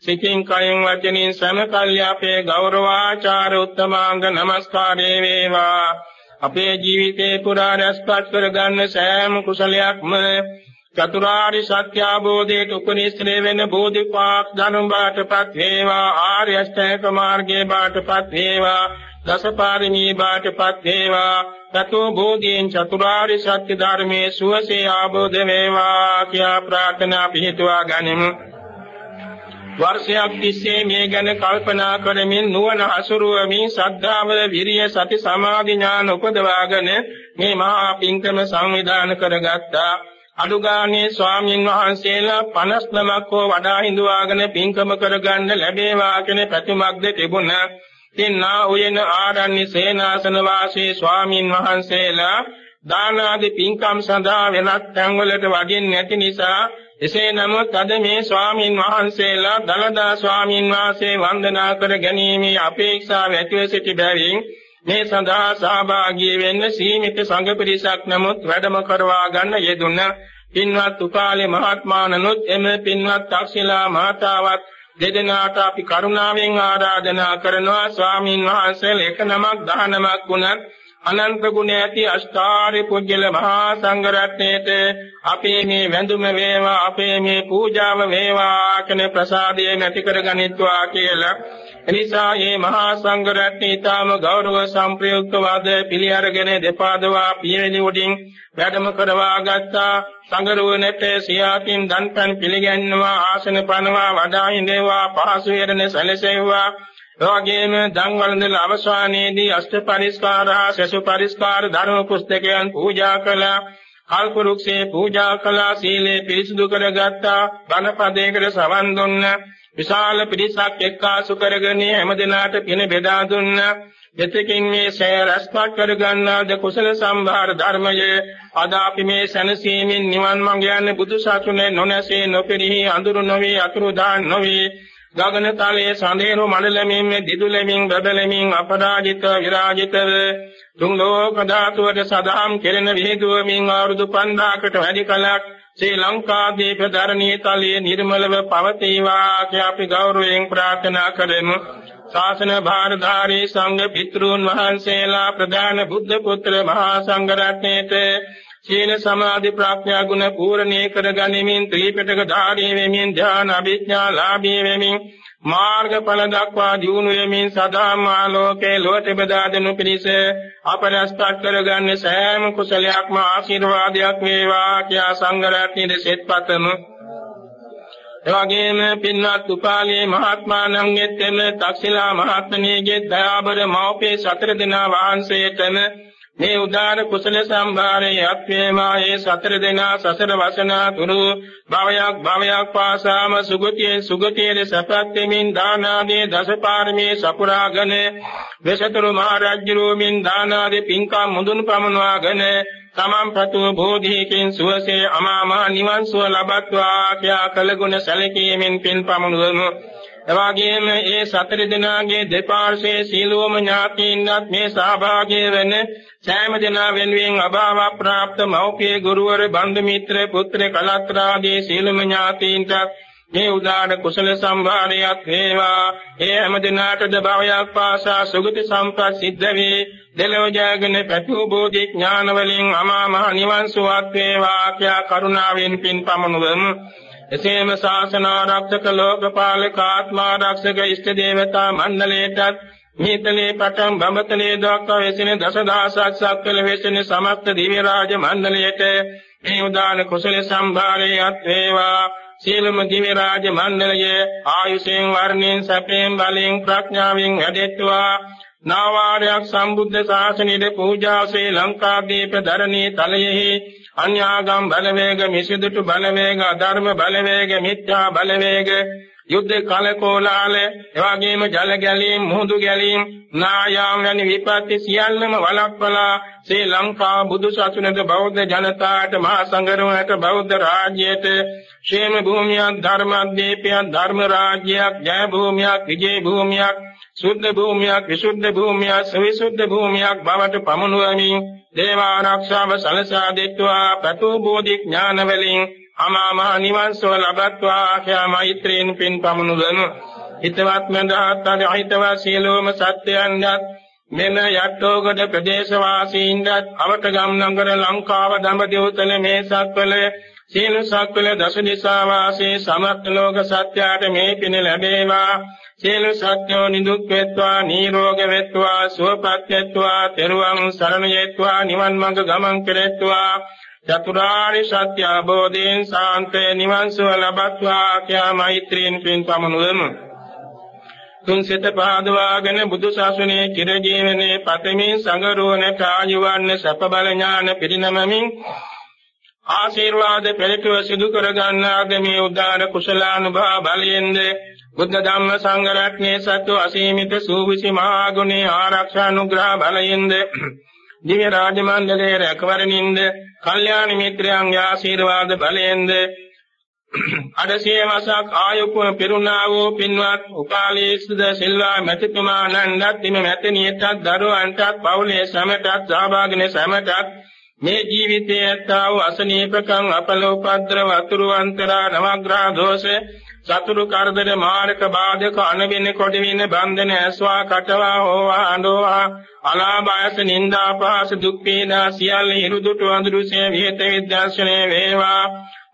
සිතින් කයෙන් වචනින් සමකල්ය අපේ ගෞරවාචාර උත්තමාංග නමස්කාරේ වේවා. අපේ ජීවිතේ පුරා රැස්පත් කරගන්න සෑම කුසලයක්ම චතුරාර්ය සත්‍ය අවබෝධයට උපනිශ්‍රේ වෙන බෝධිපාක් ධනුම් බාටපත් වේවා ආර්ය අෂ්ටාංග මාර්ගයේ බාටපත් වේවා දසපාරමී බාටපත් වේවා තතෝ බෝධියෙන් චතුරාර්ය සත්‍ය ධර්මයේ සුවසේ ආબોධ වේවා කියා ප්‍රාර්ථනා පිහිටුවා ගනිමු. වර්ෂයක් තිස්සේ මේ ගැන කල්පනා කරමින් නුවණ හසුරුවමින් ශ්‍රද්ධාව විරිය සති සමාධි ඥාන උපදවාගෙන මේ මහා පින්කම සංවිධානය කරගත්තා අනුගාමී ස්වාමීන් වහන්සේලා 59ක් හෝ වඩා හිඳුවාගෙන පින්කම කරගන්න ලැබේවා කියන ප්‍රතිමග්ද තිබුණා. තින්නා උයන ආරණ්‍ය සේනාසන වාසී ස්වාමීන් වහන්සේලා දාන ආදී පින්කම් සඳහා වෙනත් තැන්වලට වඩින් නැති නිසා එසේ නමුත් අද මේ ස්වාමීන් වහන්සේලා දලදා ස්වාමීන් වහන්සේ වන්දනා කර ගැනීමේ අපේක්ෂාව ඇතිව සිටි බැවින් මේ සඳහා සහභාගී වෙන්න සීමිත සංඝ පිරිසක් නමුත් වැඩම කරවා ගන්න යෙදුණ පින්වත් උපාලේ මහත්මානනොත් එම පින්වත් තාක්ෂිලා මාතාවත් දෙදෙනාට අපි කරුණාවෙන් ආරාධනා කරනවා ස්වාමින් වහන්සේලා එක නමක් දහ නමක් වුණත් අනන්ත ගුණ ඇති අෂ්ටාරි පුජ්‍යල මහා සංඝ රත්නයේත අපේ මේ වැඳුම වේවා අපේ මේ පූජාව වේවා කියන ප්‍රසාදය නැති කරගනිත්වා කියලා. එනිසා මේ මහා සංඝ රත්නය ඊටම ගෞරව සම්ප්‍රයුක්ත වාද පිළි අරගෙන දෙපාදවා පියවෙලි උඩින් වැඩම කරවා ගත්තා. සංගරුවනට සියාකින් දන්පන් පිළිගන්නවා ආසන පනවා වඩා ඉඳේවා පහසු වෙරණ සැලසෙව්වා. එවැගේම දන් වළඳන අවසානයේදී අෂ්ට පරිස්කාරා සසු පරිස්කාර ධර්ම පුස්තකයන් පූජා කළා. කල්පරුක්ෂේ පූජා කළා සීලේ පිරිසිදු කරගත්තා බණපදයකට සවන් දුන්නා. විශාල පිරිසක් එක්කාසු කරගෙන හැමදෙනාට පින බෙදා දුන්නා. දෙතකින් මේ සෑ රැස්පත් කර ගන්නාද කුසල සම්භාර ධර්මය? අද අපි මේ සැනසීමෙන් නිවන් මඟ යන්නේ බුදු සසුනේ නොනැසී නොපිරිහි අඳුරු නොවේ අතුරු දාන් නොවේ. ගගන තලයේ සඳේරු මණ්ඩලමින් දිදුලමින් බබලමින් අපරාජිත විරාජිතව තුන් ලෝක ධාතුවට සදාම් කෙරෙන විහිදුවමින් අවුරුදු 5000කට වැඩි කලක් ශ්‍රී ලංකාදීප ධරණී තලයේ නිර්මලව පවතිවා කියා අපි ගෞරවයෙන් ප්‍රාර්ථනා කරමු. ශාසන භාරධාරී සංඝ පිතෘන් වහන්සේලා ප්‍රධාන බුද්ධ පුත්‍ර මහා සංඝ රත්නයේත සීල සමාධි ප්‍රඥා ගුණ පූර්ණේ කර ගනිමින් ත්‍රිපිටක ධාරී වෙමින් ධ්‍යාන අභිඥා ලාභී වෙමින් මාර්ගඵල දක්වා දියුණු වෙමින් සදාම ආලෝකේ ලෝට බෙදා දෙනු පිණිස අපරස්පත් කරගන්න සෑම කුසලයක්ම ආශිර්වාදයක් වේවා කියා සංඝ රත්නයේ සෙත්පතමු එවැගේම පින්වත් උපාලී මහත්මාණන්ගෙත් එම තක්ෂිලා මහත්මණියගේ දයාබර මෞපිය සතර දෙනා වහන්සේටම මේ උදාන කුසල සම්භාරයේ අත්වේමා ඒ සතර දෙනා සසර වසනා තුරු භවයක් භවයක් පාසාම සුගතියේ සුගතියේ සපත් වෙමින් දානාදී දසපාරමී සපුරාගෙන වෙසතුරු මහරජුරුමින් දානාදී පින්කම් මුදුන් පමනවාගෙන තමන් ප්‍රතු බෝධියකින් සුවසේ අමාමහ නිවන් සුව ලබත්වා කියා කළගුණ සැලකීමෙන් පින් පමනුවමු එවාගේම ඒ සතර දිනාගේ දෙපාර්ශ්වයේ සීලෝම ඥාතීන්වත් මේ සහභාගී වෙන සෑම දිනා වෙනුවෙන් අභාව ප්‍රාප්ත මෞපිය ගුරුවර බන්දු මිත්‍ර පුත්‍ර කලත්‍රාදී සීලම ඥාතීන්ට මේ උදාන කුසල සම්භාරයක් වේවා. ඒ හැම දිනාටද භවයක් පාසා සුගති සම්පත් සිද්ධ වේ දෙලොව ජයගෙන පැතු බෝධි ඥාන වලින් අමා මහ නිවන් සුවත් වේවා. කියා කරුණාවෙන් පින් පමනුවමු එසේම ශාසන ආරක්ෂක ලෝකපාලක ආත්මාරක්ෂක ඉෂ්ට දේවතා මණ්ඩලයටත් මේතලේ පටන් බඹතලේ දක්වා වෙසෙන දසදහසක් සක්වල වෙසෙන සමස්ත දිව්‍ය රාජ මණ්ඩලයට මේ උදාන කුසල සම්භාරයත් වේවා. සීලම දිව්‍ය රාජ මණ්ඩලය ආයුෂයෙන් වර්ණයෙන් සැපයෙන් බලයෙන් ප්‍රඥාවෙන් වැඩෙත්වා නාවාරයක් සම්බුද්ධ ශාසනයේ පූජා ශ්‍රී ලංකාදීප ධරණී තලයෙහි අන්‍යාගම් බලවේග මිසිදුතු බලවේග අධර්ම බලවේග මිත්‍යා බලවේග යුද්ධ කලකෝලාල එවාගේම ජල ගැලීම් මුහුදු ගැලීම් නායාම් වැනි විපත්ති සියල්ලම වළක්වලා ශ්‍රී ලංකා බුදු සසුනද බෞද්ධ ජනතාවට මහා සංඝරත්නයට බෞද්ධ රාජ්‍යයට ക്ഷേම භූමියක් ධර්මද්වීපයක් ධර්ම රාජ්‍යයක් ජය භූමියක් විජේ භූමියක් සුද්ධ භූමියක් විසුද්ධ භූමියක් සවිසුද්ධ භූමියක් බවට පමුණුවමින් දේව ආරක්ෂාව සලසා දෙත්වා පතු බෝධි ඥාන වලින් අමා මහ නිවන් සුව ලබත්වා ආඛ්‍යා මෛත්‍රීන් පින් පමුණුවමු. හිතවත් මඳහත් අහිතව සියලුම සත්‍යයන්වත් මෙම යට්ටෝගඩ ප්‍රදේශ වාසීන්වත් අවටගම් නගර ලංකාව දඹදිවතල මේ සත්වල සීල සක්වල දස දිසා වාසී සමර්ථ ලෝක සත්‍යයට මේ පින ලැබේවා. සීල සත්‍යෝ නිදුක් වෙත්වා නිරෝග වෙත්වා සුවපත් වෙත්වා තෙරුවන් සරණ යෙත්වා නිවන් මඟ ගමන් කෙරෙත්වා. චතුරාර්ය සත්‍ය අවබෝධයෙන් සාන්තේ නිවන් සුව ලබත්වා කියා මෛත්‍රියෙන් පින් පමුණුවමු. තුන් සිත පාදවාගෙන බුදු සසුනේ චිර ජීවනයේ පතමින් සංගරුවනට ආයුවන්න සප බල ඥාන පිරිනමමින් ආශිර්වාද පෙරටුව සිදු කර ගන්නාද මේ උදාන කුසලානුභව බලයෙන්ද? බුද්ධ ධම්ම සංඝ රත්නයේ සත්ව අසීමිත සූවිසි මහා ගුණේ ආරක්ෂා අනුග්‍රහ බලයෙන්ද? දිව්‍ය රාජ මණ්ඩලයේ රැකවරණින්ද? කල්යාණ මිත්‍රයන්ගේ ආශිර්වාද බලයෙන්ද? අඩසිය මාසක් ආයුප පෙරුණා වූ පින්වත් උපාලීස්ද සිල්වා මැතිතුමා නන්දත් හිම මැතණියටත් දරුවන්ටත් පවුලේ සමටත් සහභාගිනේ සමටත් මේ ජීවිතයේ ඇත්තා වූ අසනීපකම් අපලෝපද්‍ර වතුරු අන්තරා නවග්‍රහ දෝෂ සතුරු කරදර මාරක බාධක අනවින කොටවින බන්ධන ඇස්වා කටවා හෝවා අඬෝවා අලාභයස නිന്ദා පහස දුක් පීඩා සියල්ල හිරුදුටු අඳුරුසේ විහෙත විද්‍යාශනේ වේවා.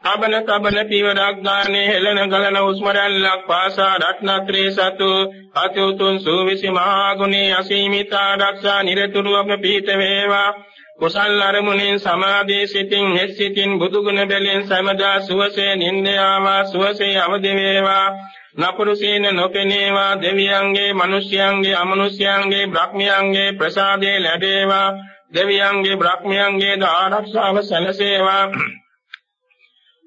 තබන තබන පියවරක් ගානේ හෙළන ගලන උස්මරල්ලක් පාසා රත්නත්‍රේ සතු අතුතුන් සූවිසි මහා ගුණේ අසීමිත ආරක්ෂා නිරතුරුවම පීත වේවා. කුසල් අරමුණෙන් සමාධියේ සිටින් මෙත් සිටින් බුදුගුණ බැලෙන් සමදා සුවසේ නින්දයාවා සුවසේ අවදි වේවා. නපුරු සීන නොපෙනේවා. දෙවියන්ගේ මිනිස්යන්ගේ අමනුෂ්‍යයන්ගේ බ්‍රහ්මයන්ගේ ප්‍රසාදේ ලැබේවා. දෙවියන්ගේ බ්‍රහ්මයන්ගේ ආරක්ෂාව සැලසේවා.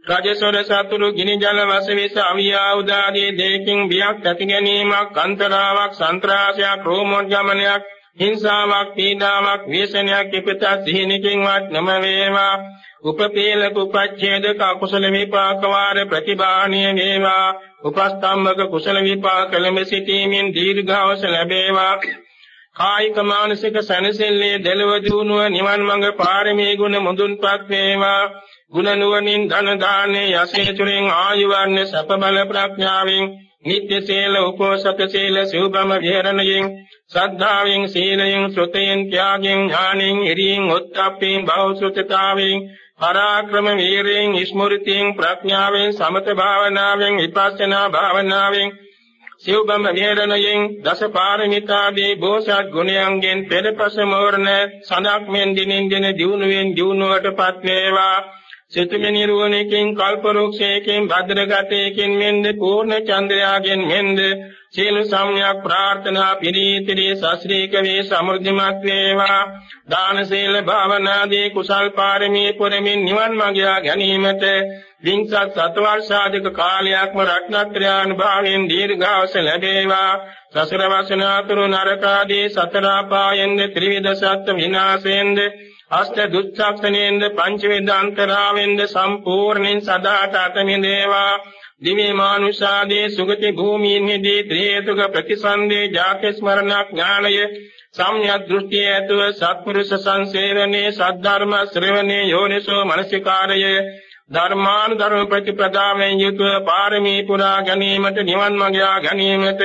රජසොර සතුරු ගිනි ජල වසවිස අවියා උදාදී දෙකින් බියක් ඇති ගැනීමක් අන්තරාවක් සන්ත්‍රාසයක් රෝමෝද්ගමනයක් හිංසාවක් පීඩාවක් ව්‍යසනයක් ඉපත සිහිනකින්වත් නම වේවා උපපීලක උපච්ඡේදක අකුසල විපාක වාර ප්‍රතිබාණීය වේවා. උපස්තම්භක කුසල විපාක ලැබ සිටීමෙන් දීර්ඝාස ලැබේවා. කායික මානසික සනසෙල්ලේ දෙලව දිනුව නිවන් මඟ පාරමී ගුණ මුදුන්පත් වේවා. ගුණ නුවණින් ධන දාන්නේ යසේ තුලින් ආයු වර්ණ සප බල ප්‍රඥාවෙන් නිත්‍ය සීල උපෝසත සීල සිව්බම විහරණයෙන් ශ්‍රද්ධාවෙන් සීලයෙන් ශ්‍රුතයෙන් ත්‍යාගයෙන් ඥානෙන් ඉරියෙන් උත්ප්පයෙන් බෞසුතතාවෙන් පරාක්‍රම වීරයෙන් ස්මෘතියෙන් ප්‍රඥාවෙන් සමත භාවනාවෙන් විපස්සනා භාවනාවෙන් සිව්බම විහරණයෙන් දස පාරමිතාදී බෝසත් ගුණයන්ගෙන් පෙරපස මෝරණ සඳක් මෙන් දිනින් දින දියුණුවෙන් දියුණුවටපත් වේවා සිතුමි නිරුවණකින් කල්පරුක්ෂයකින් භද්‍රගතයකින් මෙන්ද පූර්ණ චන්ද්‍රයාගෙන් මෙන්ද සීල සම්‍යක් ප්‍රාර්ථනා පිරීතිරි සස්ත්‍රීක වේ සමෘද්ධිමත් වේවා. දාන සීල භාවනාදී කුසල් පාරමී පුරමින් නිවන් මඟ ගැනීමට විංසත් සතවර්ෂාධික කාලයක්ම රත්නත්‍රානුභාවයෙන් දීර්ඝාස ලැබේවා. සසර වසනාතුරු නරකාදී සතර පායෙන්ද ත්‍රිවිධ සත්ත්ව විනාශයෙන්ද අෂ්ට දුක්ඛක්ෂණයෙන්ද පංච වේදාන්තරාවෙන්ද සම්පූර්ණයෙන් සදාට අතමිදේවා. දිව්‍ය මානුෂාදී සුගති භූමියෙහිදී ත්‍රිේතුක ප්‍රතිසන්දේ ජාති ස්මරණ ඥානය සම්‍යක් දෘෂ්ටිය ඇතුව සත්පුරුෂ සංසේවනයේ සද්ධර්ම ශ්‍රවණේ යෝනිසෝ මනසිකාරය ධර්මානුධර්ම ප්‍රතිපදාවෙන් යුතුව පාරමී පුරා ගැනීමට නිවන් මඟ යා ගැනීමට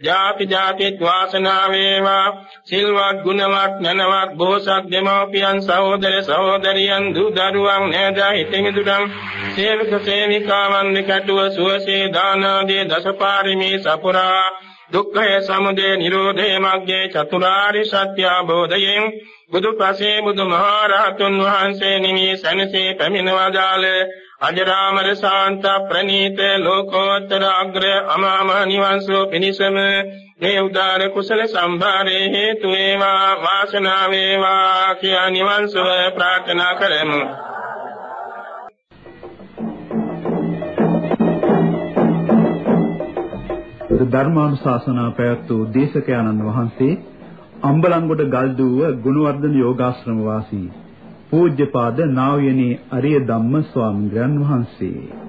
ජාති ජාතිත් වාසනාව වේවා. සිල්වත් ගුණවත් නැනවත් බෝසත් දෙමව්පියන් සහෝදර සහෝදරියන් දූ දරුවන් නෑදා හිතමිතුරන් සේවක සේවිකාවන් දෙකටුව සුවසේ දානාදී දසපාරමී සපුරා දුක්ඛය සමුදය නිරෝධය මග්ගේ චතුරාර්ය සත්‍ය අවබෝධයෙන් බුදු පසේ බුදු මහරහතුන් වහන්සේ නිමි සනසේ පැමිණවදාල අජරාමර ශාන්ත ප්‍රණීත ලෝකෝත්තර අග්‍ර අමාම නිවන් සෝ පිණිසම මේ උදාර කුසල සම්භාරේ හේතු වේවා වාසනාව වේවා කියා නිවන් සුව ප්‍රාර්ථනා කරමු. ධර්මානුශාසනා පැවැත් වූ දේශකයන්න් වහන්සේ අම්බලන්ගොඩ ගල්දුව ගුණවර්ධන යෝගාශ්‍රම වාසී පූජ්‍යපාද නා වූ යනේ අරිය ධම්ම ස්වාමීන් වහන්සේ.